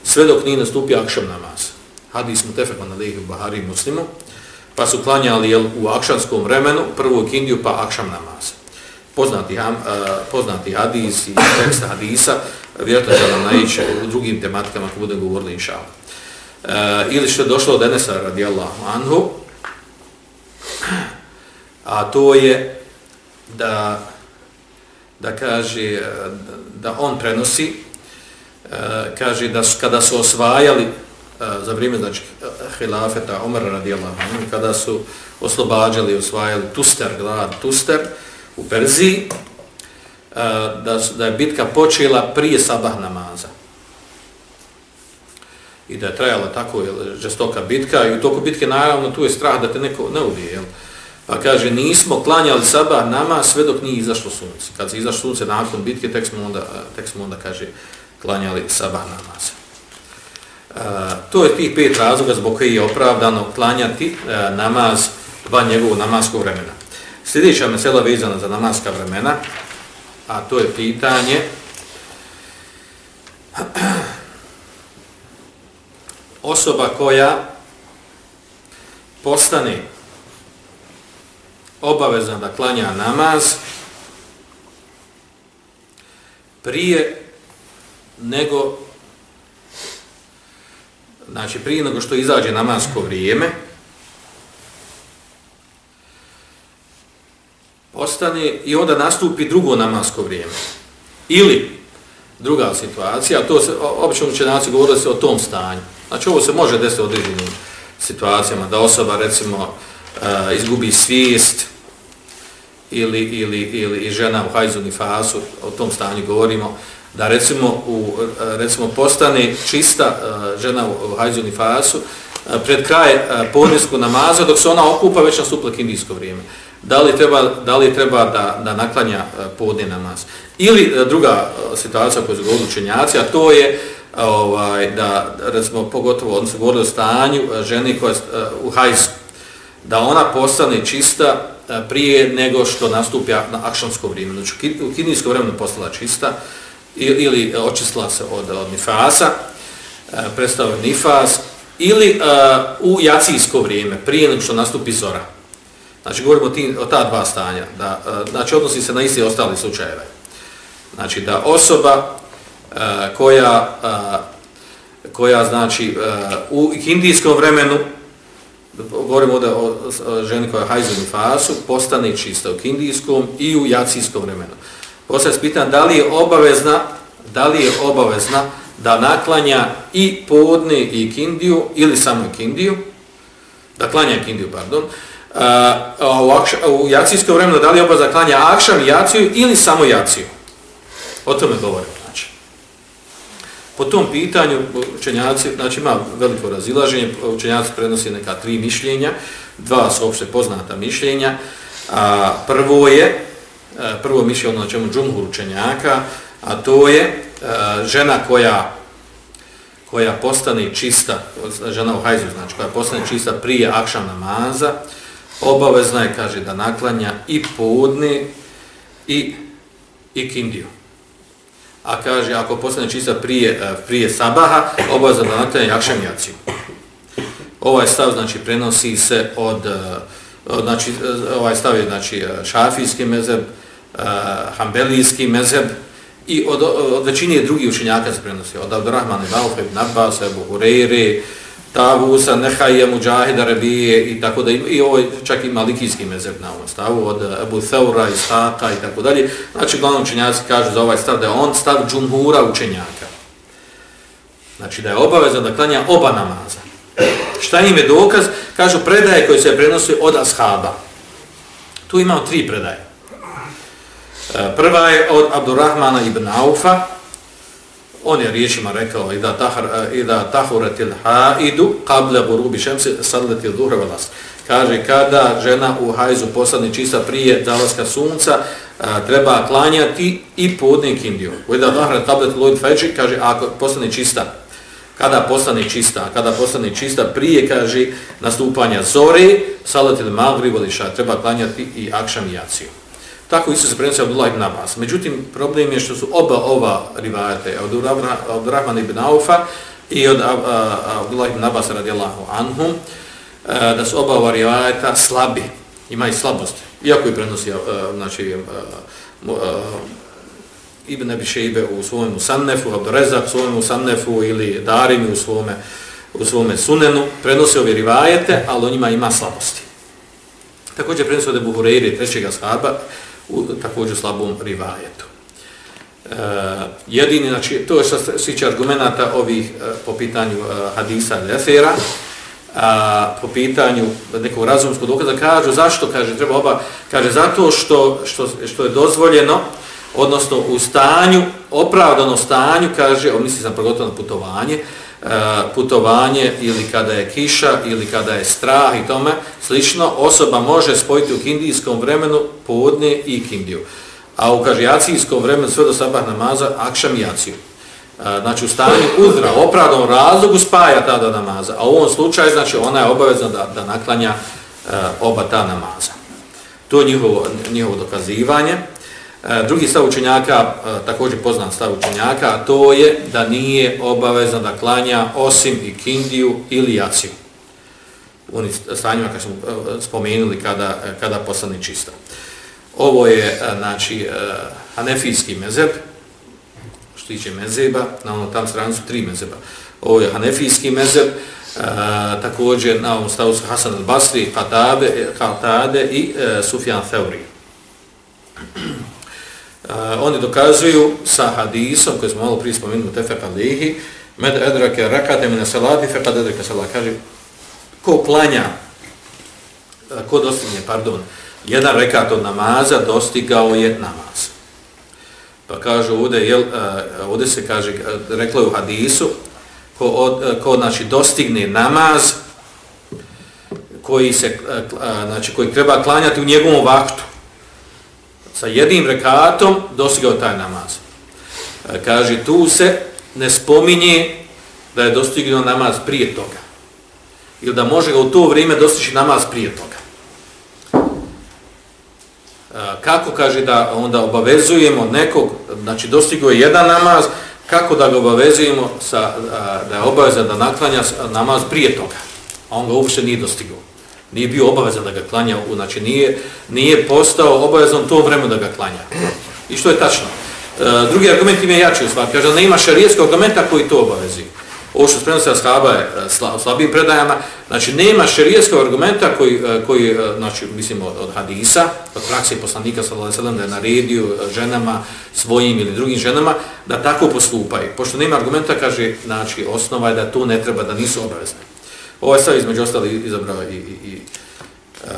sve dok nije nastupio akšam namaz. Hadis mu tefekman na lihih Bahari i Muslimu, pa su klanjali jel, u akšanskom vremenu, prvu ikindiju pa akšam namaz. Poznati, ham, uh, poznati hadis i tekst hadisa, vjerojatno će nam naići u drugim tematikama ako budem govorili inša uh, Ili što je došlo od Enesa radijallahu anhu, a to je da da kaže eh, da on prenosi eh, kaže da su, kada su osvajali eh, za vrijeme znači hilafeta Omar radijallahu anhu kada su oslobađali osvajali Tuster grad Tuster u Perziji da su, da je bitka počela prije sabah namaza i da je trajala tako je žestoka bitka i u toku bitke naravno tu je strah da te neko ne ubije jel? Pa kaže, nismo klanjali sabah nama sve dok nije izašlo sunce. Kad se izašlo sunce nakon bitke, tek smo onda, tek smo onda kaže, klanjali sabah namaz. E, to je tih pet razloga zbog koji je opravdano klanjati e, namaz van njegovog namaskog vremena. Sljedeća mesela vezana za namaska vremena, a to je pitanje osoba koja postane obavezan da klanja namaz prije nego znači prije nego što izađe namasko vrijeme ostane i onda nastupi drugo namasko vrijeme. Ili druga situacija to se obično učenjaci govorili se o tom stanju. Znači ovo se može desiti u određenim situacijama da osoba recimo e, izgubi svijest ili, ili, ili žena u hajzu nifasu, o tom stanju govorimo, da recimo, u, recimo postane čista e, žena u hajzu nifasu e, pred kraj e, uh, podnesku namaza dok se ona okupa već na suplak indijsko vrijeme. Da li treba, da, li treba da, da naklanja podne namaz? Ili druga situacija koju su govorili učenjaci, a to je ovaj, da, recimo, pogotovo, odnosno govorili o stanju žene koja je u hajzu, da ona postane čista E, prije nego što nastupi na akšansko vrijeme. Znači, u kinijsko vremenu postala čista ili e, očistila se od, od nifasa, e, predstavio nifas, ili e, u jacijsko vrijeme, prije nego što nastupi zora. Znači, govorimo o, tim, o ta dva stanja. Da, znači, odnosi se na isti ostali slučajeve. Znači, da osoba koja, koja, znači, u hindijskom vremenu govorimo ovdje o ženi koja je hajzenu fasu, postane čista u kindijskom i u jacijskom vremenu. Poslije pitan da li je obavezna, da li je obavezna da naklanja i podne i kindiju ili samo kindiju, da klanja kindiju, pardon, a, u, akša, u jacijskom vremenu da li je obavezna klanja akšam i jaciju ili samo jaciju. O tome govorimo. Po tom pitanju učenjaci, znači ima veliko razilaženje, učenjaci prenosi neka tri mišljenja, dva su opšte poznata mišljenja. A, prvo je, a, prvo mišljenje ono na čemu džumhur učenjaka, a to je a, žena koja koja postane čista, žena u hajzu, znači koja postane čista prije akšam namaza, obavezna je, kaže, da naklanja i podne i, i kindiju a kaže ako postane čista prije, e, prije sabaha, obavezno da naklanja jakšem jaciju. Ovaj stav znači prenosi se od, e, od znači, e, ovaj stav je znači, šafijski mezeb, hambelijski mezeb i od, od većine drugih učenjaka se prenosi, od Abdurrahmane Balfe, Nabasa, Buhureyre, Tavusa, Nehaija, Mujahida, Rebije i tako da i ovo čak i malikijski mezeb na ovom stavu od Abu Theura, Ishaqa i tako dalje. Znači, glavnom učenjaci kažu za ovaj stav da je on stav džumhura učenjaka. Znači, da je obavezan da klanja oba namaza. Šta im je dokaz? Kažu predaje koje se prenosi od ashaba. Tu imamo tri predaje. E, prva je od Abdurrahmana ibn Aufa, On je riječima rekao ida tahar ida tahuratil haidu qabla ghurubi shamsi sallati dhuhra wal. Kaže kada žena u hajzu postane čista prije zalaska sunca, a, treba klanjati i podne kindiju. Ida tahar tablet luid fajr kaže ako postane čista kada postane čista, kada postane čista prije kaže nastupanja zore, salatil maghrib wal isha, treba klanjati i akšam i jaciju. Tako isto se prenosi Abdullah ibn Abbas. Međutim, problem je što su oba ova rivajate, od Rahman ibn Aufa i od Abdullah ibn Abbas radijallahu anhum e, da su oba rivajata slabi, ima i slabost, iako je prenosi e, znači, e, Ibn Abi Shejbe u svojemu Sannefu, Abdurezak u svojemu Sannefu ili Darimi u svome, u svome Sunenu, prenosi ove rivajete, ali o njima ima slabosti. Također prenosi od Ebu Hureyri, trećega shaba, u također slabom rivajetu. E, jedini, znači, to je što se argumenta ovih e, po pitanju e, hadisa ili efera, a po pitanju nekog razumskog dokaza, kažu zašto, kaže, treba oba, kaže, zato što, što, što je dozvoljeno, odnosno u stanju, opravdano stanju, kaže, on misli sam pogotovo na putovanje, E, putovanje ili kada je kiša ili kada je strah i tome, slično, osoba može spojiti u kindijskom vremenu podne i kindiju. A u kažijacijskom vremenu sve do sabah namaza, akšam jaciju. E, znači u stanju uzra, opravdom razlogu spaja tada namaza. A u ovom slučaju, znači ona je obavezna da, da naklanja e, oba ta namaza. To je njihovo, njihovo dokazivanje. E, drugi stav učenjaka, e, također poznan stav učenjaka, to je da nije obavezno da klanja osim i kindiju ili jaciju. U onim stanjima kad smo e, spomenuli kada, kada poslani čista. Ovo je znači, hanefijski mezeb, što tiče mezeba, na ono tam stranu su tri mezeba. Ovo je hanefijski mezeb, također na ovom stavu su Hasan al-Basri, Qatade, Katade i Sufjan Theuri. Uh, oni dokazuju sa hadisom koji smo malo prije spomenuli tefek alihi med edrake rakate mine salati fekad edrake salat. Kaže ko klanja ko dostigne, pardon jedan rekat od namaza dostigao je namaz. Pa kaže ovdje jel, uh, ovdje se kaže reklo je u hadisu ko, od, ko znači dostigne namaz koji se znači koji treba klanjati u njegovom vaktu sa jednim rekatom dostigao taj namaz. E, kaže, tu se ne spominje da je dostignuo namaz prije toga. Ili da može ga u to vrijeme dostići namaz prije toga. E, kako kaže da onda obavezujemo nekog, znači dostigao je jedan namaz, kako da ga obavezujemo sa, da je obaveza da naklanja namaz prije toga. A on ga uopšte nije dostigao nije bio obavezan da ga klanja, znači nije, nije postao obavezan to vremenu da ga klanja. I što je tačno? E, drugi argument im je jači u stvari, kaže da nema šarijetskog argumenta koji to obavezi. Ovo što spremno se shaba je e, sla, slabim predajama, znači nema šarijetskog argumenta koji, e, koji e, znači, mislim od, od hadisa, od prakse poslanika sallam, da je naredio ženama, svojim ili drugim ženama, da tako postupaju. Pošto nema argumenta, kaže, znači osnova je da to ne treba, da nisu obavezne. Ovo je sad između ostali izabrao i, i, i uh,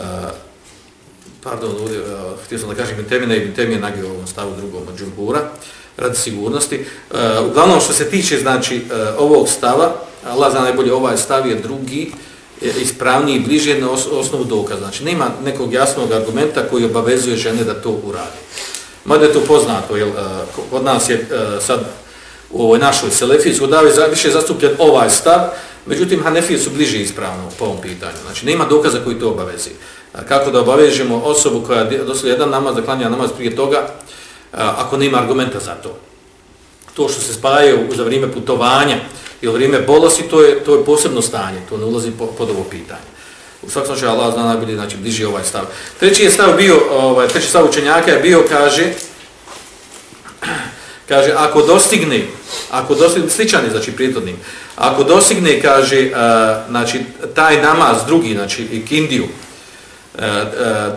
pardon, ovdje, uh, htio sam da kažem i temine, i temine nagio ovom stavu drugom od džumbura, radi sigurnosti. Uh, uglavnom, što se tiče, znači, uh, ovog stava, Allah zna najbolje, ovaj stav je drugi, ispravniji, bliže na os osnovu dokaza. Znači, nema nekog jasnog argumenta koji obavezuje žene da to uradi. Mada je to poznato, jer uh, kod nas je uh, sad u ovoj našoj selefijskoj davi više zastupljen ovaj stav, Međutim, Hanefije su bliže ispravno po ovom pitanju. Znači, nema dokaza koji to obavezi. Kako da obavežemo osobu koja dosli jedan namaz, da klanja namaz prije toga, ako nema argumenta za to. To što se spajaju za vrijeme putovanja ili vrijeme bolosti, to je, to je posebno stanje, to ne ulazi pod ovo pitanje. U svakom slučaju, Allah zna najbolje, znači, bliži ovaj stav. Treći je stav bio, ovaj, treći stav učenjaka je bio, kaže, kaže, ako dostigne, ako dostigne, sličan je, znači, prijetodnim, ako dostigne, kaže, e, znači, taj namaz drugi, znači, i kindiju, e, e,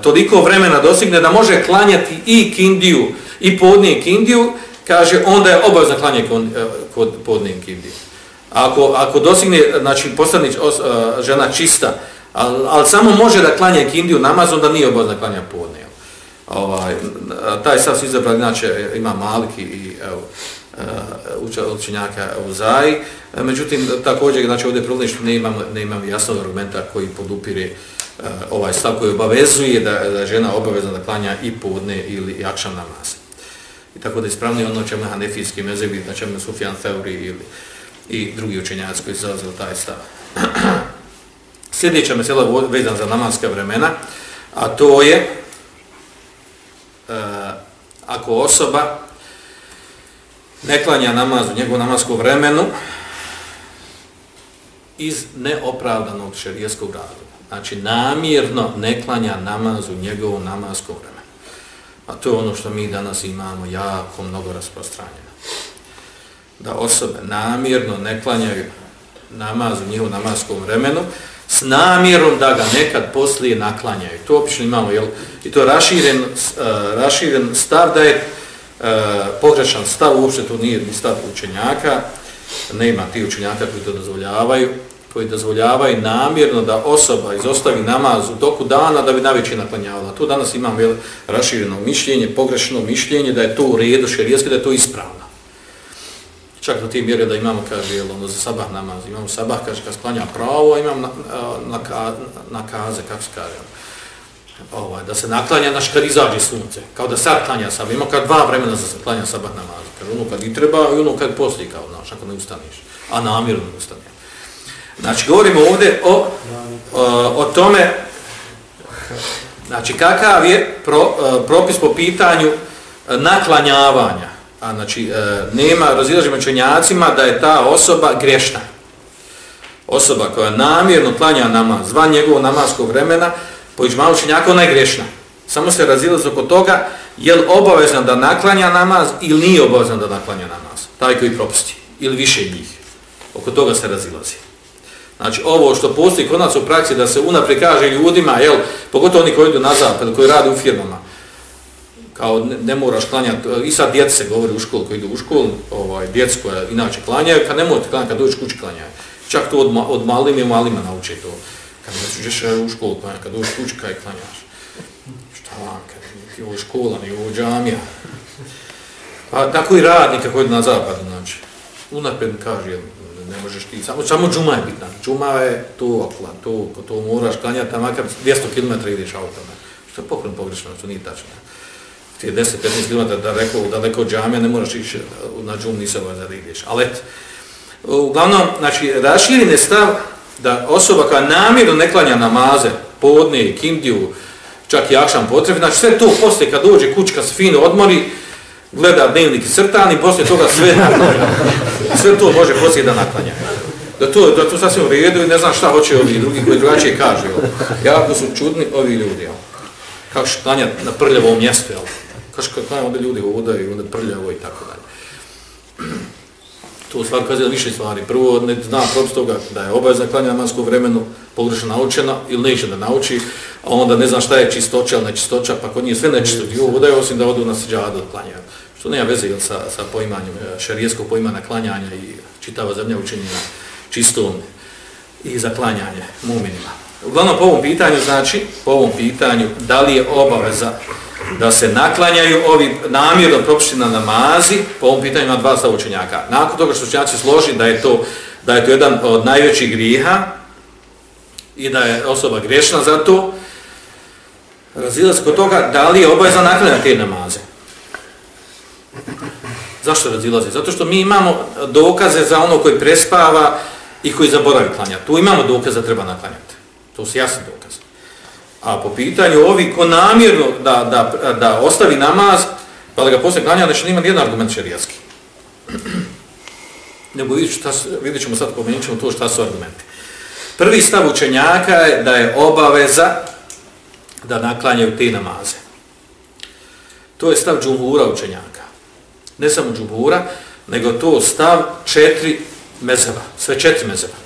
toliko vremena dostigne da može klanjati i kindiju i podnije kindiju, kaže, onda je obavezno klanjati kod, kod podnije kindiju. Ako, ako dostigne, znači, poslanić, žena čista, ali al samo može da klanja kindiju namaz, onda nije obavezno klanja podnije ovaj, taj sav se izabrali, znači ima Maliki i evo, uh, učenjaka u Zaji. E, međutim, također, znači ovdje je problem što ne imamo, ne imamo jasnog argumenta koji podupire uh, ovaj stav koji obavezuje da, da žena obavezna da klanja i podne ili jakšan namaz. I tako da ispravni ono čemu je hanefijski mezebi, na čemu je Sufjan Theuri ili i drugi učenjaci koji zauzeli taj stav. Sljedeća mesela vezan za namanska vremena, a to je uh, ako osoba ne klanja namaz u njegovom namaskom vremenu, iz neopravdanog šerijskog razloga. Znači, namjerno ne klanja namaz u njegovom namazskom vremenu. A to je ono što mi danas imamo jako mnogo rasprostranjeno. Da osobe namjerno ne klanjaju namaz u njihovom namazskom vremenu, s namjerom da ga nekad poslije naklanjaju. To opično imamo, jel? I to je raširen, uh, raširen stav da je uh, pogrešan stav, uopšte to nije ni stav učenjaka, nema ti učenjaka koji to dozvoljavaju, koji dozvoljavaju namjerno da osoba izostavi namaz u toku dana da bi najveće naklanjavala. Tu danas imam jel, rašireno mišljenje, pogrešno mišljenje da je to u redu šerijeske, da je to ispravno čak do te mjere da imamo, kaže, jel, ono, za sabah namaz, imamo sabah, kaže, kad sklanja pravo, a imam na, na, na kaze, kako se kaže, ono. ovaj, da se naklanja naš kad izađe sunce, kao da sad klanja sabah, imamo kad dva vremena za se klanja sabah namaz, kaže, ono kad i treba i ono kad poslije, kao, znaš, ako ne ustaniš, a namirno ne ustaneš. Znači, govorimo ovdje o, o, o tome, znači, kakav je pro, e, propis po pitanju e, naklanjavanja, a znači e, nema razilaženja učenjacima da je ta osoba grešna. Osoba koja namjerno klanja namaz, zvan njegovog namaskog vremena, po iđmalu učenjaka, ona je grešna. Samo se razilaze oko toga je li obavezan da naklanja namaz ili nije obavezan da naklanja namaz. Taj koji propusti. Ili više njih. Oko toga se razilazi. Znači, ovo što postoji kod nas u praksi da se unaprijed kaže ljudima, jel, pogotovo oni koji idu na zapad, koji rade u firmama, kao ne, ne moraš klanjati, i sad djeci se govori u školu koji idu u školu, ovaj, djeci koja inače klanjaju, kad ne morate klanjati, kad dođeš kući klanjaju. Čak to od, od malim i malima nauče to. Kad ne suđeš e, u školu klanjati, kad dođeš kući kaj klanjaš. Šta vam, kad ti ovo škola, ni ovo džamija. Pa tako i radnik kako idu na zapadu, znači. Unapred kaže, ne možeš ti, samo, samo džuma je bitna. Džuma je to, to, to moraš klanjati, a makar 200 km ideš autom. Što je pokreno pogrešno, što nije tačno ti 10-15 km da rekao daleko od džamija ne moraš ići na džum nisam ovaj da ideš. Ali et, uglavnom, znači, raširen je stav da osoba koja namjerno ne klanja namaze, podne, kindiju, čak i akšan potrebe, znači sve to poslije kad dođe kućka se fino odmori, gleda dnevnik i crtan i poslije toga sve sve to može poslije da naklanja. Da to, da to sasvim u redu i ne znam šta hoće ovi drugi koji drugačije kaže. Jako su čudni ovi ljudi. Jel. Kako što klanjati na prljavom mjestu. Jel kaže kad kaj onda ljudi hodaju, onda prljavo i tako dalje. To u stvari kaže više stvari. Prvo, ne zna propis toga da je obavezna klanja namansku vremenu, pogrešno naučena ili neće da nauči, a onda ne zna šta je čistoća ili nečistoća, pa kod nije sve nečisto gdje hodaju, osim da odu na seđadu da klanjaju. Što nema veze ili sa, sa poimanjem, e, šarijeskog poimana klanjanja i čitava zemlja učinjena čistom i za klanjanje muminima. Uglavnom po ovom pitanju, znači, po ovom pitanju, da li je obaveza da se naklanjaju ovi namjerno propušteni na namazi, po ovom pitanju ima dva stavučenjaka. Nakon toga što učenjaci složi da je to da je to jedan od najvećih griha i da je osoba grešna za to, razila se kod toga da li je obavezan naklanjati te namaze. Zašto razilazi? Zato što mi imamo dokaze za ono koji prespava i koji zaboravi klanjati. Tu imamo dokaze da treba naklanjati. To su jasni dokaze. A po pitanju ovi ko namjerno da, da, da ostavi namaz, pa da ga posle klanja, znači nima nijedan argument šerijaski. Nego vidjet, šta, vidjet ćemo sad, pomenut ćemo to šta su argumenti. Prvi stav učenjaka je da je obaveza da naklanjaju te namaze. To je stav džumhura učenjaka. Ne samo džumhura, nego to stav četiri mezeva, sve četiri mezeva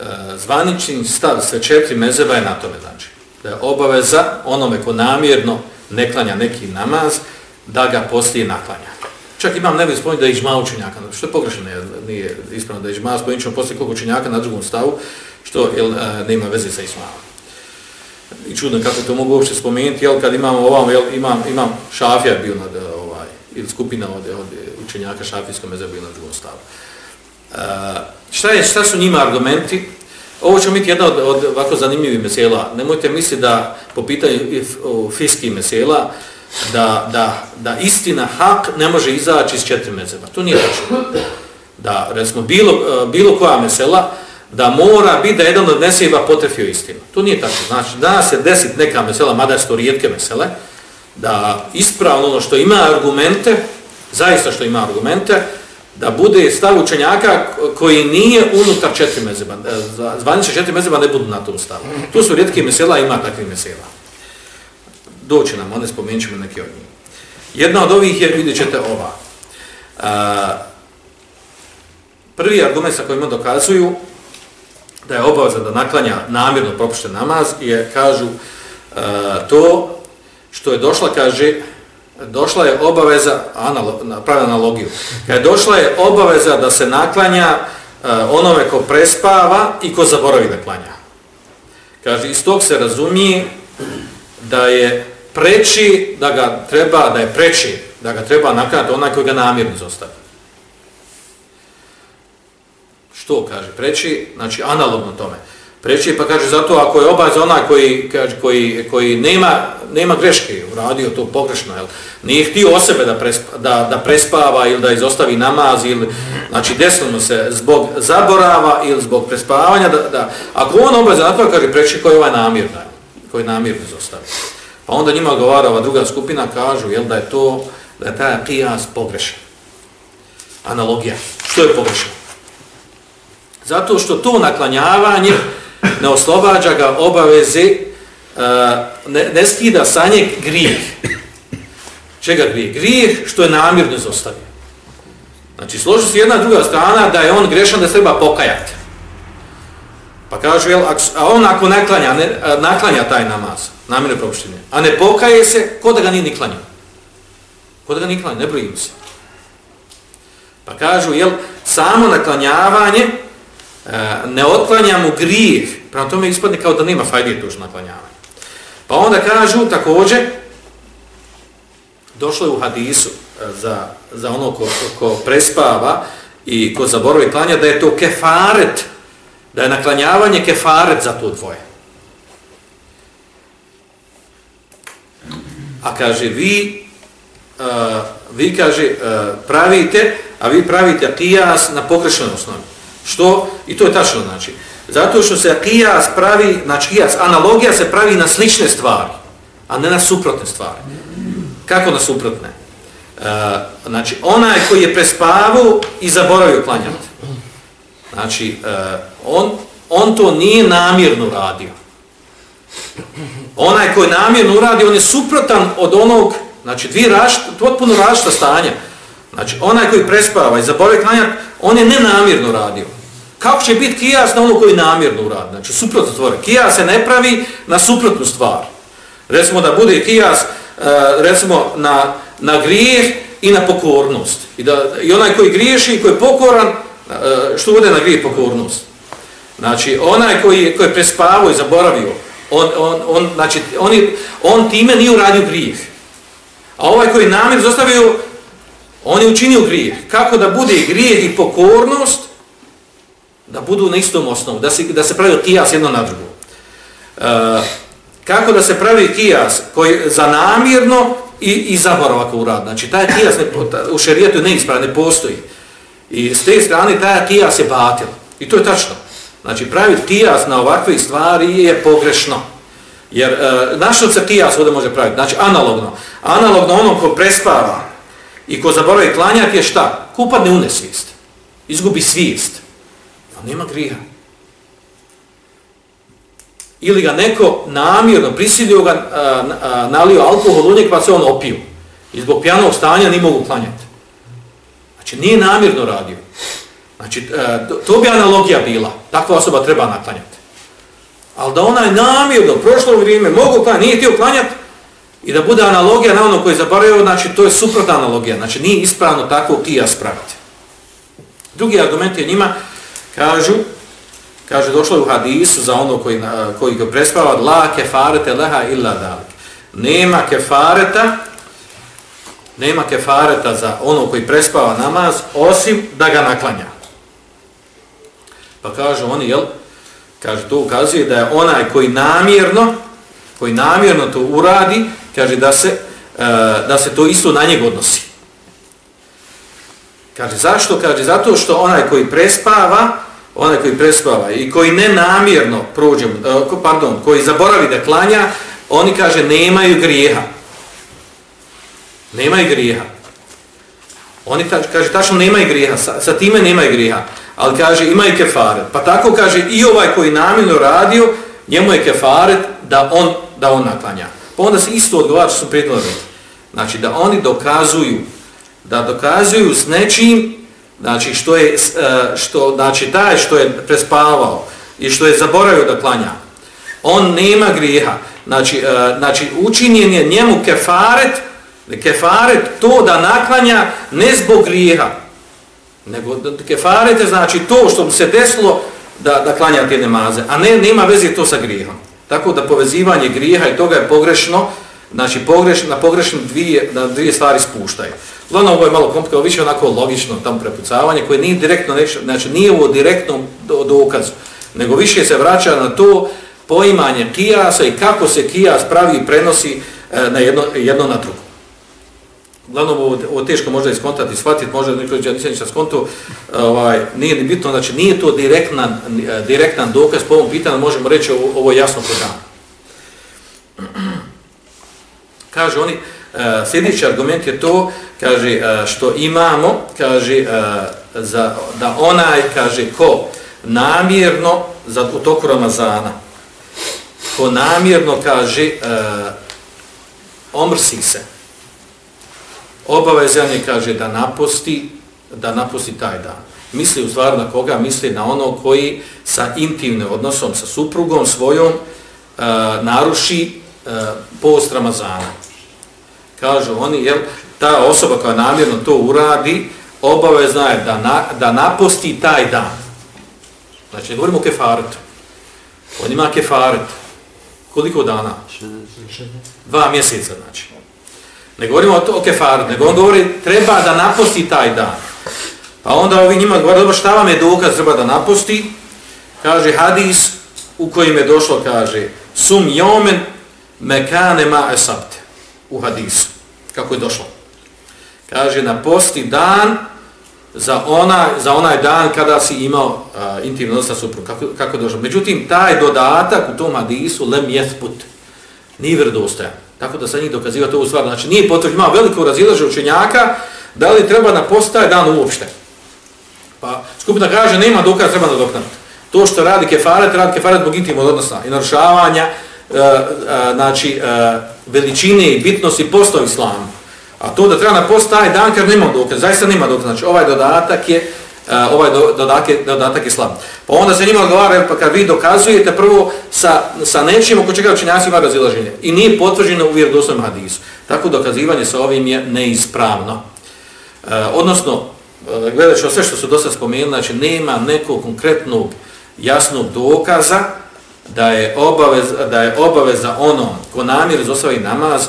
E, zvanični stav sve četiri mezeva je na tome, znači, da je obaveza onome ko namjerno ne klanja neki namaz, da ga poslije naklanja. Čak imam nebi spomenuti da je ižma učenjaka, što je pogrešno, nije, nije ispravno da je ižma, spomenut ćemo poslije koliko učenjaka na drugom stavu, što jel, e, nema veze sa ismama. I čudno kako to mogu uopšte spomenuti, jel, kad imamo ovam, jel, imam, imam šafija bio na e, ovaj, ili skupina od, od učenjaka šafijskom meze bio na drugom stavu. Eh, šta, je, šta su njima argumenti? Ovo će biti jedna od, od ovako zanimljivih mesela. Nemojte misliti da po pitanju fiskih mesela da, da, da istina, hak ne može izaći iz četiri mezeba. To nije tačno. Da, recimo, bilo, eh, bilo koja mesela, da mora biti da jedan od neseba potrefio istinu. To nije tako. Znači, da se desit neka mesela, mada je to rijetke mesele, da ispravno ono što ima argumente, zaista što ima argumente, da bude stav učenjaka koji nije unutar četiri mezeba. E, zvaniče četiri mezeba ne budu na tom stavu. Tu su rijetke mesela, ima takvih mesela. Doće nam, one spomenut ćemo neke od njih. Jedna od ovih je, vidjet ćete, ova. A, prvi argument sa kojima dokazuju da je obaveza da naklanja namjerno propušten namaz je, kažu, a, to što je došla, kaže, došla je obaveza, analog, pravi analogiju, kad je došla je obaveza da se naklanja uh, onome ko prespava i ko zaboravi da klanja. Kaže, iz tog se razumije da je preči, da ga treba, da je preči, da ga treba naklanjati onaj koji ga namjerno zostavi. Što kaže preči? Znači, analogno tome. Preči pa kaže zato ako je obaveza onaj koji, kaže, koji, koji nema, nema greške, uradio to pogrešno, jel? nije htio o sebe da, prespa, da, da prespava ili da izostavi namaz, ili, znači desno se zbog zaborava ili zbog prespavanja, da, da, ako on obavez na kaže preči koji je ovaj namir, da, koji namir izostavi. Pa onda njima govara ova druga skupina, kažu jel, da je to, da je taj kijas pogrešan. Analogija. Što je pogrešno? Zato što to naklanjavanje ne oslobađa ga obaveze, ne, ne skida sa njeg grijeh. Čega grijeh? Grijeh što je namirno zostavio. Znači, složi se jedna druga strana da je on grešan da se treba pokajati. Pa kažu, jel, a on ako naklanja, ne, naklanja taj namaz, namirno propuštenje, a ne pokaje se, ko da ga nije niklanio? Ko da ga niklanio? Ne brojim se. Pa kažu, jel, samo naklanjavanje, E, ne otklanja mu grijeh, prema tome ispadne kao da nema fajdije tuž naklanjavanja. Pa onda kažu također, došlo je u hadisu e, za, za ono ko, ko prespava i ko zaboravi klanja, da je to kefaret, da je naklanjavanje kefaret za to dvoje. A kaže, vi, uh, vi kaže, uh, pravite, a vi pravite kijas na pokrešenom osnovi. Što? I to je tačno znači. Zato što se kijas pravi, znači kijas, analogija se pravi na slične stvari, a ne na suprotne stvari. Kako na suprotne? E, znači, onaj koji je prespavu i zaboravio klanjati. Znači, e, on, on to nije namjerno radio. Onaj koji namjerno uradi, on je suprotan od onog, znači, dvije rašta, potpuno rašta stanja. Znači, onaj koji prespava i zaboravio klanjati, on je nenamjerno radio. Kako će biti kijas na ono koji namjerno uradi? Znači, suprotno stvore. Kijas se ne pravi na suprotnu stvar. Recimo da bude kijas, e, recimo, na, na grijeh i na pokornost. I, da, I onaj koji griješi i koji je pokoran, e, što bude na grijeh pokornost? Znači, onaj koji, koji je prespavao i zaboravio, on, on, on, znači, on, on time nije uradio grijeh. A ovaj koji namjer zostavio, on je učinio grijeh. Kako da bude grijeh i pokornost, da budu na istom osnovu, da se, da se pravi kijas jedno na drugo. E, kako da se pravi kijas koji za namjerno i, i zaborav u urad. Znači, taj kijas ne, u šerijetu ne ispravi, ne postoji. I s te strane taj kijas je batil. I to je tačno. Znači, praviti kijas na ovakve stvari je pogrešno. Jer e, našo se kijas ovdje može praviti? Znači, analogno. Analogno onom ko prespava i ko zaboravi klanjak je šta? Kupadne unesvijest. Izgubi svijest pa nema griha. Ili ga neko namjerno prisilio ga, a, a, nalio alkohol u njeg pa se on opio. I zbog pijanog stanja ni mogu klanjati. Znači, nije namjerno radio. Znači, e, to bi analogija bila. Takva osoba treba naklanjati. Ali da ona je namjerno, prošlo vrijeme, mogu klanjati, nije htio klanjati, i da bude analogija na ono koji je zaboravio, znači, to je suprotna analogija. Znači, nije ispravno tako tija spraviti. Drugi argument je njima, Kažu, kaže, došlo je u hadisu za ono koji, koji ga prespava, la kefarete leha illa dalik. Nema kefareta, nema kefareta za ono koji prespava namaz, osim da ga naklanja. Pa kažu oni, jel, kaže, to ukazuje da je onaj koji namjerno, koji namjerno to uradi, kaže da se, e, da se to isto na njeg odnosi. Kaže, zašto? Kaže, zato što onaj koji prespava, onaj koji prespava i koji nenamjerno prođe, e, pardon, koji zaboravi da klanja, oni, kaže, nemaju grijeha. Nemaju grijeha. Oni ta, kaže, tačno nemaju grijeha, sa, sa time nemaju grijeha, ali kaže, imaju kefaret. Pa tako kaže, i ovaj koji namjerno radio, njemu je kefaret da on, da on naklanja. Pa onda se isto odgovara što su prijedno Znači, da oni dokazuju, da dokazuju s nečim, znači, što je, e, što, znači, taj što je prespavao i što je zaboravio da klanja, on nema grijeha. Znači, e, znači učinjen je njemu kefaret, kefaret to da naklanja ne zbog grijeha, nego kefaret je znači to što mu se desilo da, da klanja te namaze, a ne nema veze to sa grijehom. Tako da povezivanje grijeha i toga je pogrešno, znači pogreš, na pogrešno dvije, na dvije stvari spuštaju. Uglavnom ovo je malo komplikano, više onako logično tam prepucavanje koje nije direktno, znači nije ovo direktno dokaz, nego više se vraća na to poimanje kijasa i kako se kijas pravi i prenosi e, na jedno, jedno na drugo. Glavno ovo, ovo teško možda iskontati, shvatiti, možda neko ja nisam ništa skonto, ovaj, nije ni bitno, znači nije to direktna, e, direktan dokaz po ovom pitanju, možemo reći ovo, ovo jasno program. Kaže oni, E, sljedeći argument je to, kaže, e, što imamo, kaže, e, za, da onaj, kaže, ko namjerno za, u toku Ramazana, ko namjerno kaže omrsi se obavezan je kaže da naposti da naposti taj dan. Misli u stvari na koga? Misli na ono koji sa intimnim odnosom sa suprugom svojom naruši uh, post Ramazana kažu oni jel, ta osoba koja namjerno to uradi obavezna je da, na, da naposti taj dan znači govorimo o kefaretu on ima kefaret Koliko dana? Dva mjeseca, znači. Ne govorimo o, to, o kefaretu, nego on govori treba da naposti taj dan. Pa onda ovi njima govori, dobro, šta vam je dokaz treba da naposti? Kaže hadis u kojim je došlo, kaže sum jomen mekane ma esabte u hadisu. Kako je došlo? Kaže, na posti dan za onaj, za onaj dan kada si imao uh, intimno odnos sa suprugom. Kako, kako je došlo? Međutim, taj dodatak u tom hadisu, lem jesput, nije vredostajan. Tako da sa njih dokaziva to u stvar. Znači, nije potvrđeno, ima veliko razilaže učenjaka, da li treba na postaje dan uopšte. Pa skupina kaže, nema dokaz, treba nadoknati. To što radi kefaret, radi kefaret zbog intimnog odnosa i narušavanja, uh, uh, znači, uh, veličine i bitnosti postoji islamu. A to da treba na taj dan kad nema dokaz, zaista nema dokaz, znači ovaj dodatak je uh, ovaj dodatak je, dodatak je slab. Pa onda se njima odgovara, pa kad vi dokazujete prvo sa, sa nečim oko čega učinjaci ima razilaženje i nije potvrđeno u vjerodostojnom hadisu. Tako dokazivanje sa ovim je neispravno. Uh, odnosno, e, gledajući sve što su dosta spomenuli, znači nema nekog konkretnog jasnog dokaza da je obavez, da je obaveza onom ko namjer izostavi namaz,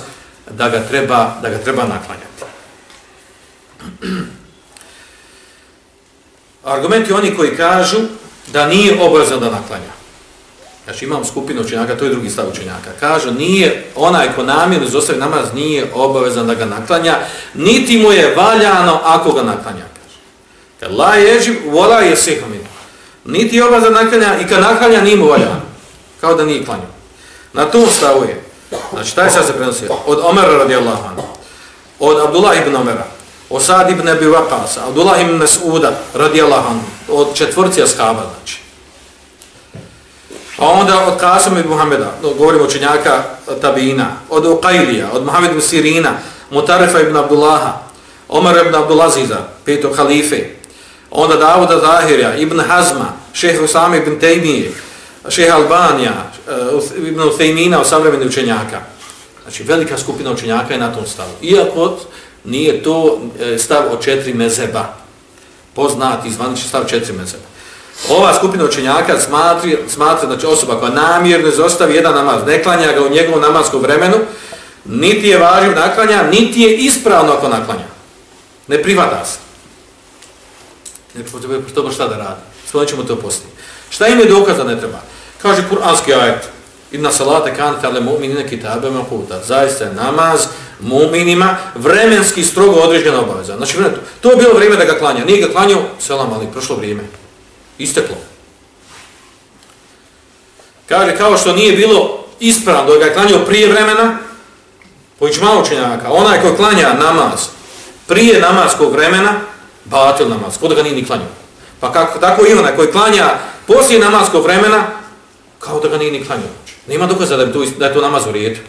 da ga treba, da ga treba naklanjati. Argumenti oni koji kažu da nije obavezan da naklanja. Znači imam skupinu učenjaka, to je drugi stav učenjaka. Kažu nije onaj ko namjerno izostavi namaz nije obavezan da ga naklanja, niti mu je valjano ako ga naklanja. Kaže. Kad la ježi, vola je sihomin. Niti je obavezan naklanja i kad naklanja nije mu valjano. Kao da nije klanio. Na tom stavu je. Znači, taj sad se prenosi. Od Omera radijallahu anhu, od Abdullah ibn Omera, od Sad ibn Abi Waqasa, Abdullah ibn Mas'uda radijallahu anhu, od četvrci ashaba, znači. A onda od Kasama ibn Muhammeda, govorimo učenjaka Tabina, od Uqailija, od Muhammed ibn Sirina, Mutarefa ibn Abdullaha, Omar ibn Abdulaziza, peto halife, onda Davuda Zahirja, ibn Hazma, šehr Usama ibn Tejmije, šeha Albanija, uh, Ibn Uthejmina, o savremeni učenjaka. Znači, velika skupina učenjaka je na tom stavu. Iako nije to eh, stav od četiri mezeba, poznati, zvanični stav četiri mezeba. Ova skupina učenjaka smatri, smatra, znači osoba koja namjerno izostavi jedan namaz, ne klanja ga u njegovom namaskom vremenu, niti je važiv naklanja, niti je ispravno ako naklanja. Ne privada se. Ne potrebuje šta da radi. Svojno ćemo to postiti. Šta im je dokaz da ne treba? Kaže kuranski ajet. Inna salate kanite ale mu'minine kitabe puta. Zaista je namaz mu'minima vremenski strogo određena obaveza. Znači, to je bilo vrijeme da ga klanja. Nije ga klanjao, selam, ali prošlo vrijeme. Isteklo. Kaže, kao što nije bilo ispravno da ga je klanjao prije vremena, po malo učenjaka, onaj koji klanja namaz prije namaskog vremena, batil namaz, kod ga nije ni klanjao. Pa kako, tako i onaj koji klanja poslije namaskog vremena, kao da ga nije ni klanio. Nema dokaza da je to, da je to namaz u rijetu.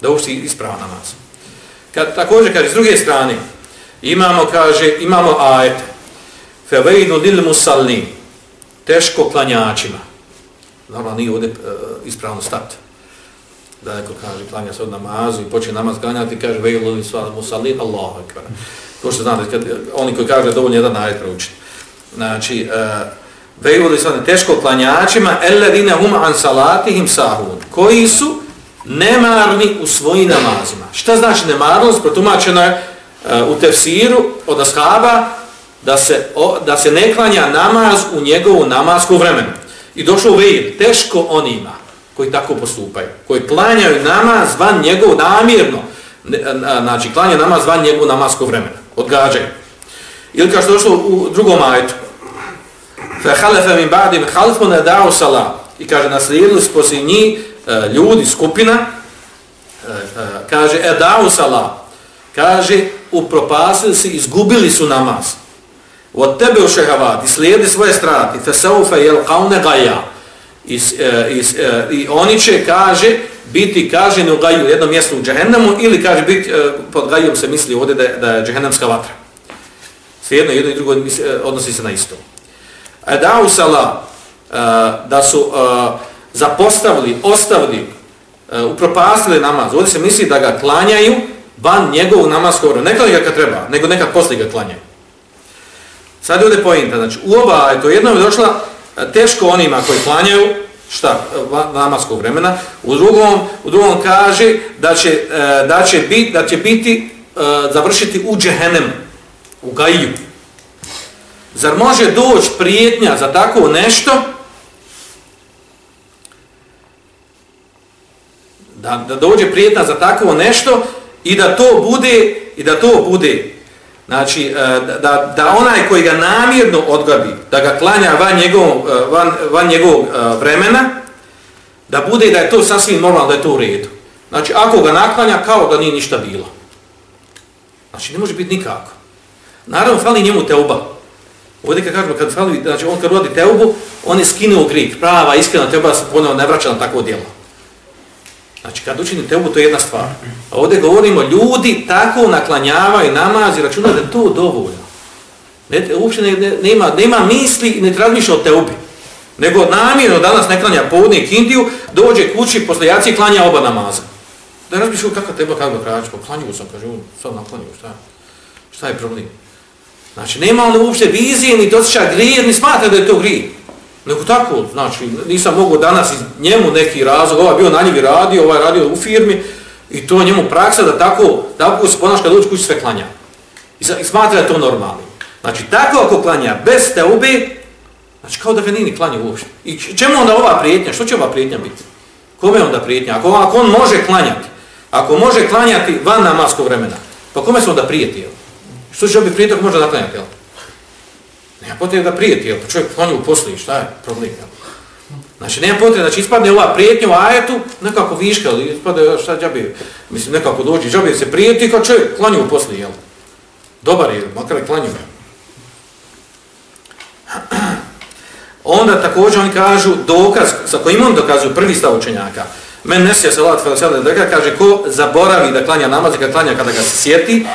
Da uopšte isprava namaz. Kad, također, kaže, s druge strane, imamo, kaže, imamo ajet. Fevejnu lil musallim, teško klanjačima. Normalno nije ovdje uh, ispravno stati da neko kaže klanja se od namazu i počne namaz klanjati kaže vejlu li sva musalli Allahu ekber. To što znate kad oni koji kaže dovoljno jedan ajet proučiti. Znači uh, vejlu li teško klanjačima alladine hum an salatihim sahun koji su nemarni u svojim namazima. Šta znači nemarnost? Protumačeno je e, u tefsiru od ashaba da se, o, da se ne klanja namaz u njegovu namasku vremenu. I došlo u vejl, teško onima koji tako postupaju, koji klanjaju namaz van njegov namjerno, e, e, znači klanja namaz van njegov namazku vremena, odgađaju. Ili kao što došlo u drugom ajetu, fe halefe min ba'dim halfun edao salam. I kaže, naslijedili su poslije njih e, ljudi, skupina, e, e, kaže, edao salam. Kaže, upropasili se, izgubili su namaz. Od tebe u šehavati, slijedi svoje strati, fe saufe jel kaune gaja. Is, uh, is, uh, I oni će, kaže, biti kaženi u gaju, jednom mjestu u džehennemu, ili kaže, biti, uh, pod gajom se misli ovdje da, da je džehennemska vatra. Svijedno, jedno i drugo odnosi se na isto. A da usala, eh, da su eh, zapostavili, ostavili, eh, upropastili namaz, ovdje se misli da ga klanjaju van njegovog namaskog vremena. Ne klanjaju ga kad treba, nego nekad poslije ga klanjaju. Sad je ovdje pojenta, znači u oba, je to jedno je došla teško onima koji klanjaju šta namaskog vremena u drugom u drugom kaže da će da će biti da će biti završiti u džehennem u gaju zar može doći prijetnja za tako nešto da, da dođe prijetnja za tako nešto i da to bude i da to bude Znači, e, da, da onaj koji ga namjerno odgabi, da ga klanja van njegovog, e, van, van njegovog e, vremena, da bude da je to sasvim normalno, da je to u redu. Znači, ako ga naklanja, kao da nije ništa bilo. Znači, ne može biti nikako. Naravno, fali njemu teuba. Ovdje kad kažemo, kad fali, znači, on kad rodi teubu, on je skinuo grik. Prava, iskrena teuba se ponovno ne vraća na takvo djelo. Znači, kad učini teubu, to je jedna stvar. A ovdje govorimo, ljudi tako naklanjavaju namaz i računaju da to dovoljno. Ne, uopće ne, ne, nema, nema misli i ne razmišlja o teubi. Nego namjerno danas ne klanja povodnik Indiju, dođe kući, posle jaci klanja oba namaza. Da razmišljaju kakva teba, kako kraći, pa klanju sam, kaže, sad naklanjuju, šta, šta je problem? Znači, nema on uopšte vizije, ni dosjeća grije, ni smatra da je to grije. Nego tako, znači, nisam mogao danas iz njemu neki razlog, ovaj bio na njivi radio, ovaj radio u firmi, i to njemu praksa da tako, tako se ponaš kad dođe kući sve klanja. I smatra da to normalno. Znači, tako ako klanja bez te ube, znači kao da ga nini klanja uopšte. I čemu onda ova prijetnja? Što će ova prijetnja biti? Kome onda prijetnja? Ako, ako on može klanjati, ako može klanjati van namaskog vremena, pa kome se onda prijeti? Jel? Što će biti prije toga može da klanjati? Jel? Nema potrebe da prijeti, jel? Pa čovjek klanja u posli, šta je problem? Jel? Znači, nema potrebe, znači ispadne ova prijetnja u ajetu, nekako viška, ali ispadne, šta džabi, mislim, nekako dođe, džabi se prijeti, kao čovjek klanju u posli, jel? Dobar je, makar je klanju. Onda također oni kažu dokaz, sa kojim on dokazuju prvi stav učenjaka, men nesija se lat felsele da kaže ko zaboravi da klanja namaz i kad klanja kada ga se sjeti,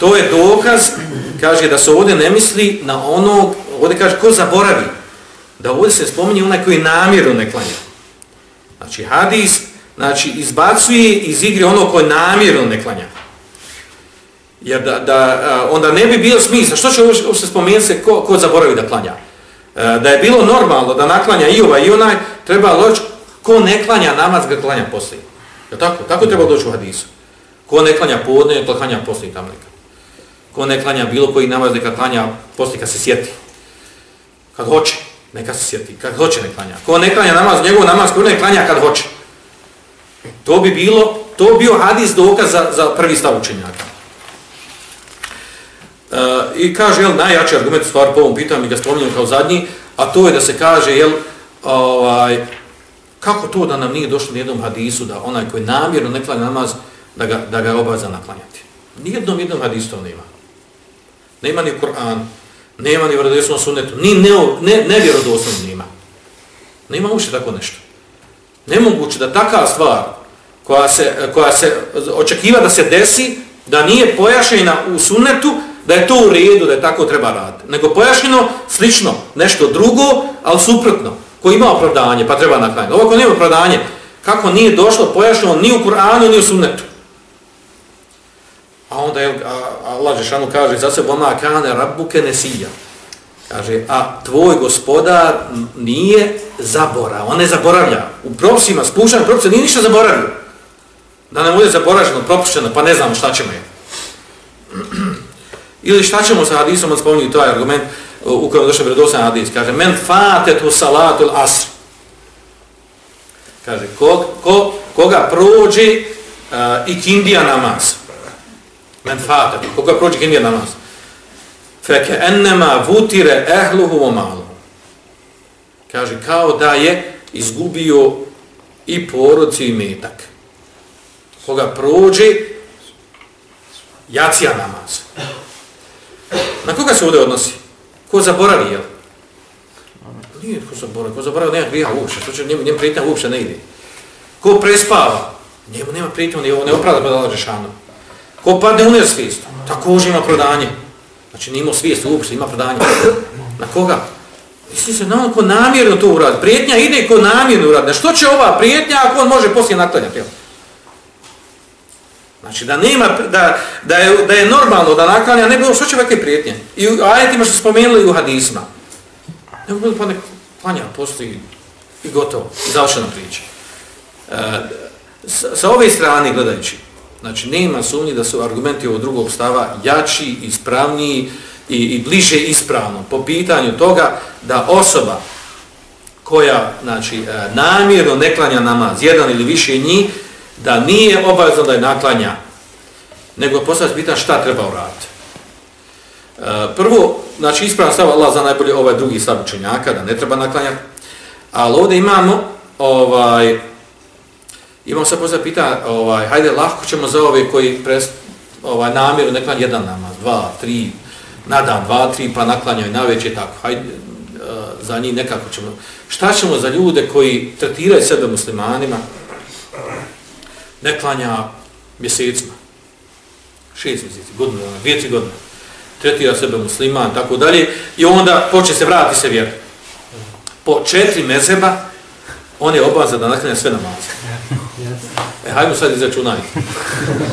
to je dokaz, kaže da se ovdje ne misli na onog, ovdje kaže ko zaboravi, da ovdje se spominje onaj koji namjerno ne klanja. Znači hadis znači, izbacuje iz igre ono koji namjerno ne klanja. Jer da, da, onda ne bi bio smisla. Što će ovo se spomenuti se ko, ko zaboravi da klanja? E, da je bilo normalno da naklanja i ovaj i onaj, treba loći ko ne klanja namaz ga klanja poslije. Je tako? Tako treba doći u hadisu. Ko ne klanja podne, klanja poslije tam neka. Ko ne klanja bilo koji namaz, neka klanja poslije kad se sjeti. Kad hoće neka se sjeti, kad hoće ne klanja. Ko ne klanja namaz, njegov namaz, ko ne klanja kad hoće. To bi bilo, to bi bio hadis dokaz za, za prvi stav učenjaka. E, I kaže, jel, najjači argument stvar po ovom pitanju, mi ga spominjam kao zadnji, a to je da se kaže, jel, ovaj, kako to da nam nije došlo nijednom hadisu, da onaj koji namjerno ne klanja namaz, da ga, da ga obaza naklanjati. Nijednom jednom hadisu to nema. Nema ni u nema ni u vredosnom sunnetu, ni ne, ne, nevjerodosnom nema. Nema uopšte tako nešto. Nemoguće da takva stvar koja se, koja se očekiva da se desi, da nije pojašnjena u sunnetu, da je to u redu, da je tako treba raditi. Nego pojašnjeno slično, nešto drugo, ali suprotno, koji ima opravdanje, pa treba naklanjati. Ovo ko nema opravdanje, kako nije došlo pojašnjeno ni u Kur'anu, ni u sunnetu. A onda je, Allah Žešanu kaže za sebe, oma kane rabbuke nesija. Kaže, a tvoj gospodar nije zabora, on ne zaboravlja. U propisima, spuštanju propisa, nije ništa zaboravio. Da ne bude zaboraženo, propušteno, pa ne znamo šta ćemo je. Ili šta ćemo sa hadisom, on spominje to je argument u kojem došao vredosan hadis. Kaže, men fatetu salatul asr. Kaže, ko, ko, koga prođe uh, ikindija namaz. Men fata, koga prođe kindija namaz. Feke ennema vutire ehluhu o malu. Kaže, kao da je izgubio i porodcu i metak. Koga prođe, jacija namaz. Na koga se ovdje odnosi? Ko zaboravi, jel? Nije ko zaboravi, ko zaboravi nema grija uopšte, što će njemu, njemu prijetnja uopšte ne ide. Ko prespava, njemu nema prijetnja, ovo ne opravda podala pa Žešanu. Ko padne u nesvijest, također ima prodanje. Znači nije imao svijest uopšte, ima prodanje. Na koga? Misli se, na on ko namjerno to uradi. Prijetnja ide ko namjerno uradi. Na što će ova prijetnja ako on može poslije naklanjati, jel? Znači da nema da, da, je, da je normalno da naklanja, ne bilo što će ovakve prijetnje. I u ajetima što spomenuli u hadisma. Ne bilo pa nek klanja, postoji i gotovo, i završena priča. E, sa, sa ove strane gledajući, znači nema sumnje da su argumenti ovog drugog stava jači, ispravniji i, i bliže ispravno po pitanju toga da osoba koja znači, e, namjerno ne klanja namaz, jedan ili više njih, da nije obavezno da je naklanja, nego postavljati pitan šta treba uraditi. E, prvo, znači ispravno stav Allah za najbolje ovaj drugi stav učenjaka, da ne treba naklanjati, ali ovdje imamo, ovaj, Imam sad možda pita, ovaj, hajde, lahko ćemo za ove koji pres, ovaj, namjeru ne klanja jedan namaz, dva, tri, na dan, dva, tri, pa naklanjaju na već tako, hajde, eh, za njih nekako ćemo. Šta ćemo za ljude koji tretiraju sebe muslimanima, ne klanja mjesecima, šest mjeseci, godinu, dvije, tri godine, tretira sebe musliman, tako dalje, i onda poče se vrati se vjer. Po četiri mezeba, on je obaza da naklanja sve namaze. E, hajmo sad izračunaj.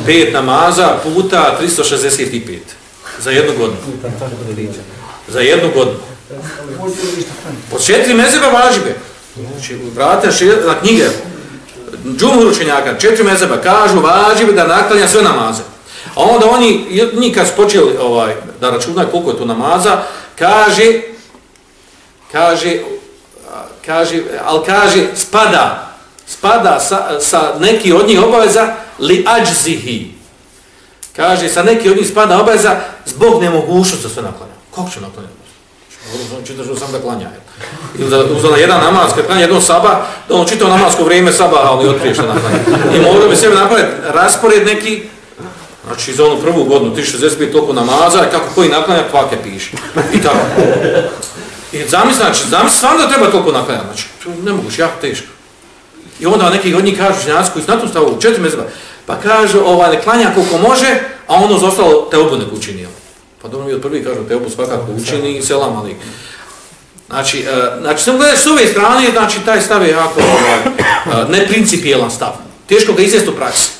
Pet namaza puta 365. Za jednu godinu. Za jednu godinu. Po četiri mezeba važibe. Znači, vrate na knjige, džumhur učenjaka, četiri mezeba, kažu važibe da naklanja sve namaze. A onda oni, njih kad počeli ovaj, da računaju koliko je to namaza, kaže, kaže, kaže, ali kaže, spada, spada sa, sa neki od njih obaveza li ađzihi. Kaže, sa neki od njih spada obaveza zbog nemogućnosti da sve naklanja. Kako će naklanjati? Ono čitaš sam da klanja. Ili uzela jedan namaz, kad klanja jednom saba, da on čitao namasko vrijeme saba, ali otkrije što naklanja. I morao bi sebe napraviti raspored neki, znači za onu prvu godinu, 1065 toliko namaza, kako koji naklanja, kvake piše. I tako. I zamisli, znači, zamisli stvarno da treba toliko naklanja, znači, ne moguće, jako teško. I onda neki od njih kažu ženjaci koji su na tu stavu, četiri mezeba, pa kažu, ovaj, ne klanja koliko može, a ono zostalo te obu nek učinio. Pa dobro mi od prvi kažu, te obu svakako učini i selam ali. Znači, e, znači samo gledaš s ove strane, znači taj stav je jako ovaj, uh, neprincipijelan stav. Teško ga izvesti u praksi.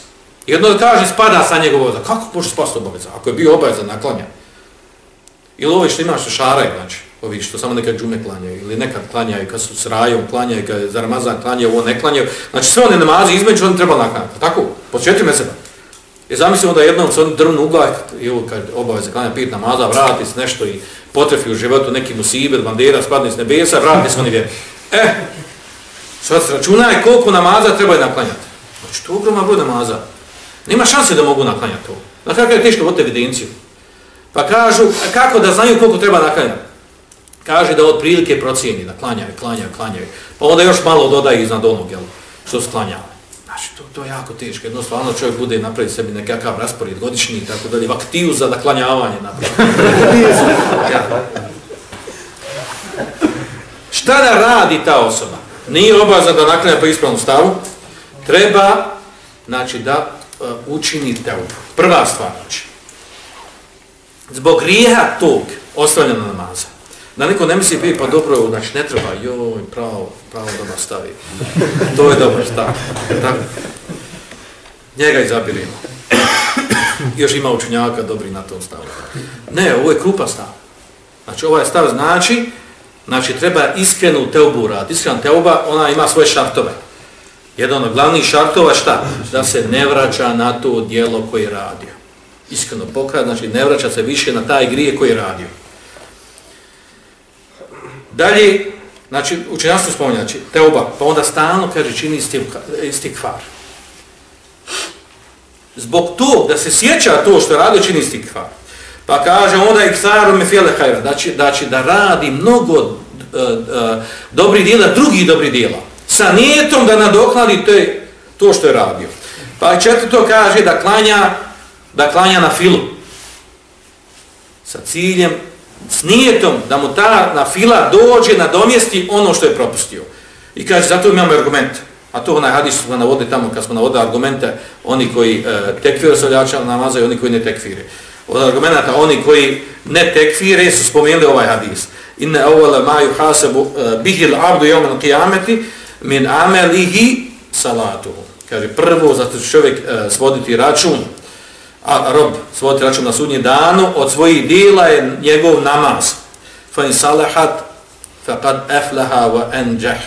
Jedno da kaže, spada sa njegov obaveza. Kako može spasti obaveza? Ako je bio obaveza naklanja. Ili ovo što imaš što šaraj, znači, ovi što samo nekad džume klanjaju, ili nekad klanjaju, kad su s rajom klanjaju, kad za Ramazan klanjaju, ovo ne klanjaju. Znači sve one namaze između, on treba naklanjati. Tako? Po četiri mjeseca. I zamislimo da jednom se on drvnu ugla, i ovo kad obaveze klanja pit namaza, vrati se nešto i potrefi u životu neki musibet, bandera, spadne s nebesa, vrati se oni vjeri. E, sad se računaj koliko namaza treba je naklanjati. Znači, to ogroman broj namaza. Nema šanse da mogu naklanjati to. Na kako je teško vodite evidenciju. Pa kažu, e, kako da znaju koliko treba naklanjati? Kaže da od prilike procijeni, da klanjaju, klanjaju, klanjaju. Pa onda još malo dodaju iznad onog, jel, što sklanjaju. Znači, to, to je jako teško. Jedno stvarno čovjek bude napraviti sebi nekakav raspored godišnji i tako dalje, vaktiju za naklanjavanje napraviti. Šta da radi ta osoba? Nije obazna da naklanja po ispravnom stavu. Treba, znači, da uh, učini teubu. Prva stvar, znači. Zbog grijeha tog ostavljena namaza. Da niko ne misli, pa dobro, znači ne treba, joj, pravo, pravo da nastavi. To je dobro stav. Tako. Njega izabirimo. Još ima učenjaka dobri na tom stavu. Ne, ovo je krupa stav. Znači, ovaj stav znači, znači treba iskrenu teubu rad. Iskrena teuba, ona ima svoje šartove. Jedan od glavnih šartova šta? Da se ne vraća na to dijelo koje je radio. Iskreno pokrad, znači ne vraća se više na taj grije koji je radio. Dalje, znači, učenjastvo spominja, znači, teoba, pa onda stalno, kaže, čini isti, isti kvar. Zbog to, da se sjeća to što radi, čini isti kvar. Pa kaže, onda i ksaru me fjele hajra, znači, znači da radi mnogo e, e, uh, uh, dobrih dijela, drugih dobrih dijela, sa nijetom da nadoknali to, to što je radio. Pa četvrto kaže da klanja, da klanja na filu, sa ciljem s nijetom da mu ta na fila dođe na domjesti ono što je propustio. I kaže, zato imamo argument. A to onaj hadis smo navode tamo kad smo navodili argumente, oni koji e, tekfire soljača namazaju, oni koji ne tekfire. Od argumenta, oni koji ne tekfire su spomenuli ovaj hadis. Inne awwala maju hasebu e, bihil abdu jomen qiyameti min amelihi salatuhu. Kaže, prvo, zato će čovjek e, svoditi račun a rob svoti račun na sudnji danu od svojih djela je njegov namaz. Fa in salahat faqad aflaha wa anjah.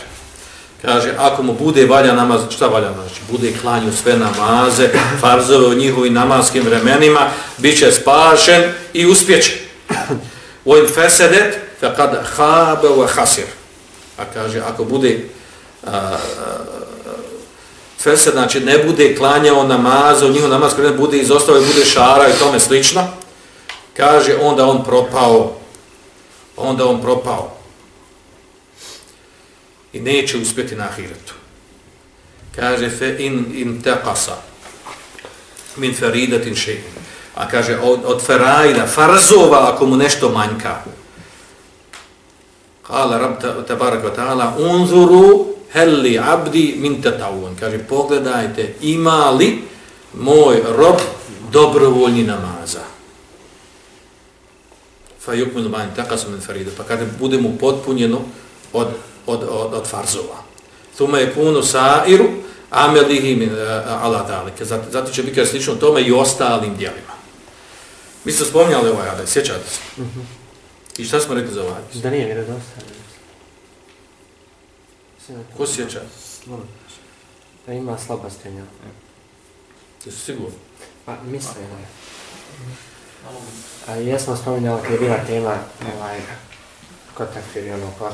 Kaže, ako mu bude valja namaz, šta valja znači? Bude klanju sve namaze, farzove u njihovim namaskim vremenima, bit će spašen i uspjeće. Wa in fasadat faqad khaba wa khasir. A kaže, ako bude a, Fesed, znači ne bude klanjao namaza, njihov namaz ne bude izostao i bude šara i tome slično, kaže onda on propao, onda on propao i neće uspjeti na ahiretu. Kaže fe in, in teqasa min feridatin še'in. A kaže od, od ferajda, farzova ako mu nešto manjka. Kala rab tabarak wa ta'ala unzuru helli abdi min tatawun. Kaže, pogledajte, ima li moj rob dobrovoljni namaza? Fa yukmilu mani taqasu min farida. Pa kaže, bude mu potpunjeno od, od, od, od farzova. Tuma je puno sairu, amelihi min uh, ala dalike. Zato, će biti slično tome i ostalim dijelima. Mi smo spominjali ovaj adaj, sjećate se? Mhm. -huh. I šta smo rekli za ovaj? Da nije vjerodostavljeno. Ko sjeća? Da ima slabostenja. Jesi sigurno? Pa mislim je. A jesmo spominjali kada je bila tema ovaj, kod takvir ono kod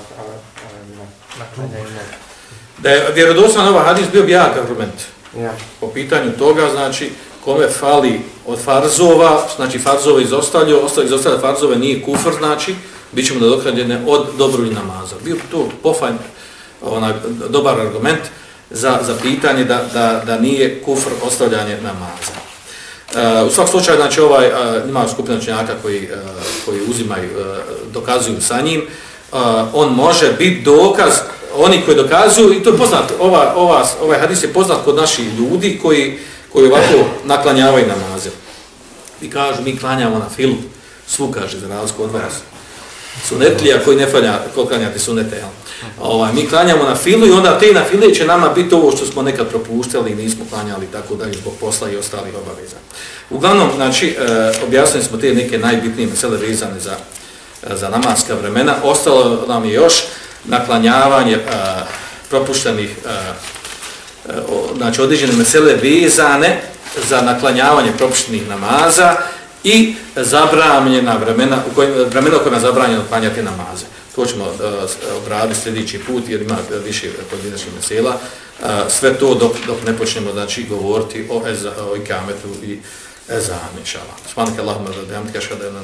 Da je vjerodostan ovaj hadis bio jak argument. Ja. Po pitanju toga, znači, kome fali od farzova, znači farzove izostavlju, ostali izostavlju farzove, nije kufr, znači, bit ćemo da dokradjene od dobroj namaza. Bio to pofajn, onaj dobar argument za, za pitanje da, da, da nije kufr ostavljanje namaza. Uh, u svak slučaju, znači, ovaj, uh, ima skupina činjaka koji, uh, koji uzimaju, uh, dokazuju sa njim, uh, on može biti dokaz, oni koji dokazuju, i to je poznat, ova, ova, ovaj hadis je poznat kod naših ljudi koji, koji ovako naklanjavaju namaze. I kažu, mi klanjamo na filu, svu kaže, za razliku od vas sunetlija koji ne falja klanjati sunete. Jel? Ovaj, mi klanjamo na filu i onda te na file će nama biti ovo što smo nekad propuštali i nismo klanjali tako dalje zbog posla i ostalih obaveza. Uglavnom, znači, e, objasnili smo te neke najbitnije mesele vezane za, e, za namaska vremena. Ostalo nam je još naklanjavanje e, propuštenih e, e o, znači određene mesele vezane za naklanjavanje propuštenih namaza i zabranjena vremena u kojim vremena u kojima je zabranjeno klanjati namaze. To ćemo uh, obraditi sljedeći put jer ima više pojedinačnih mesela. Uh, sve to dok, dok ne počnemo znači, govoriti o, eza, o ikametu i ezanu, inša Allah. Svanika Allahumma da vam tkaša da je na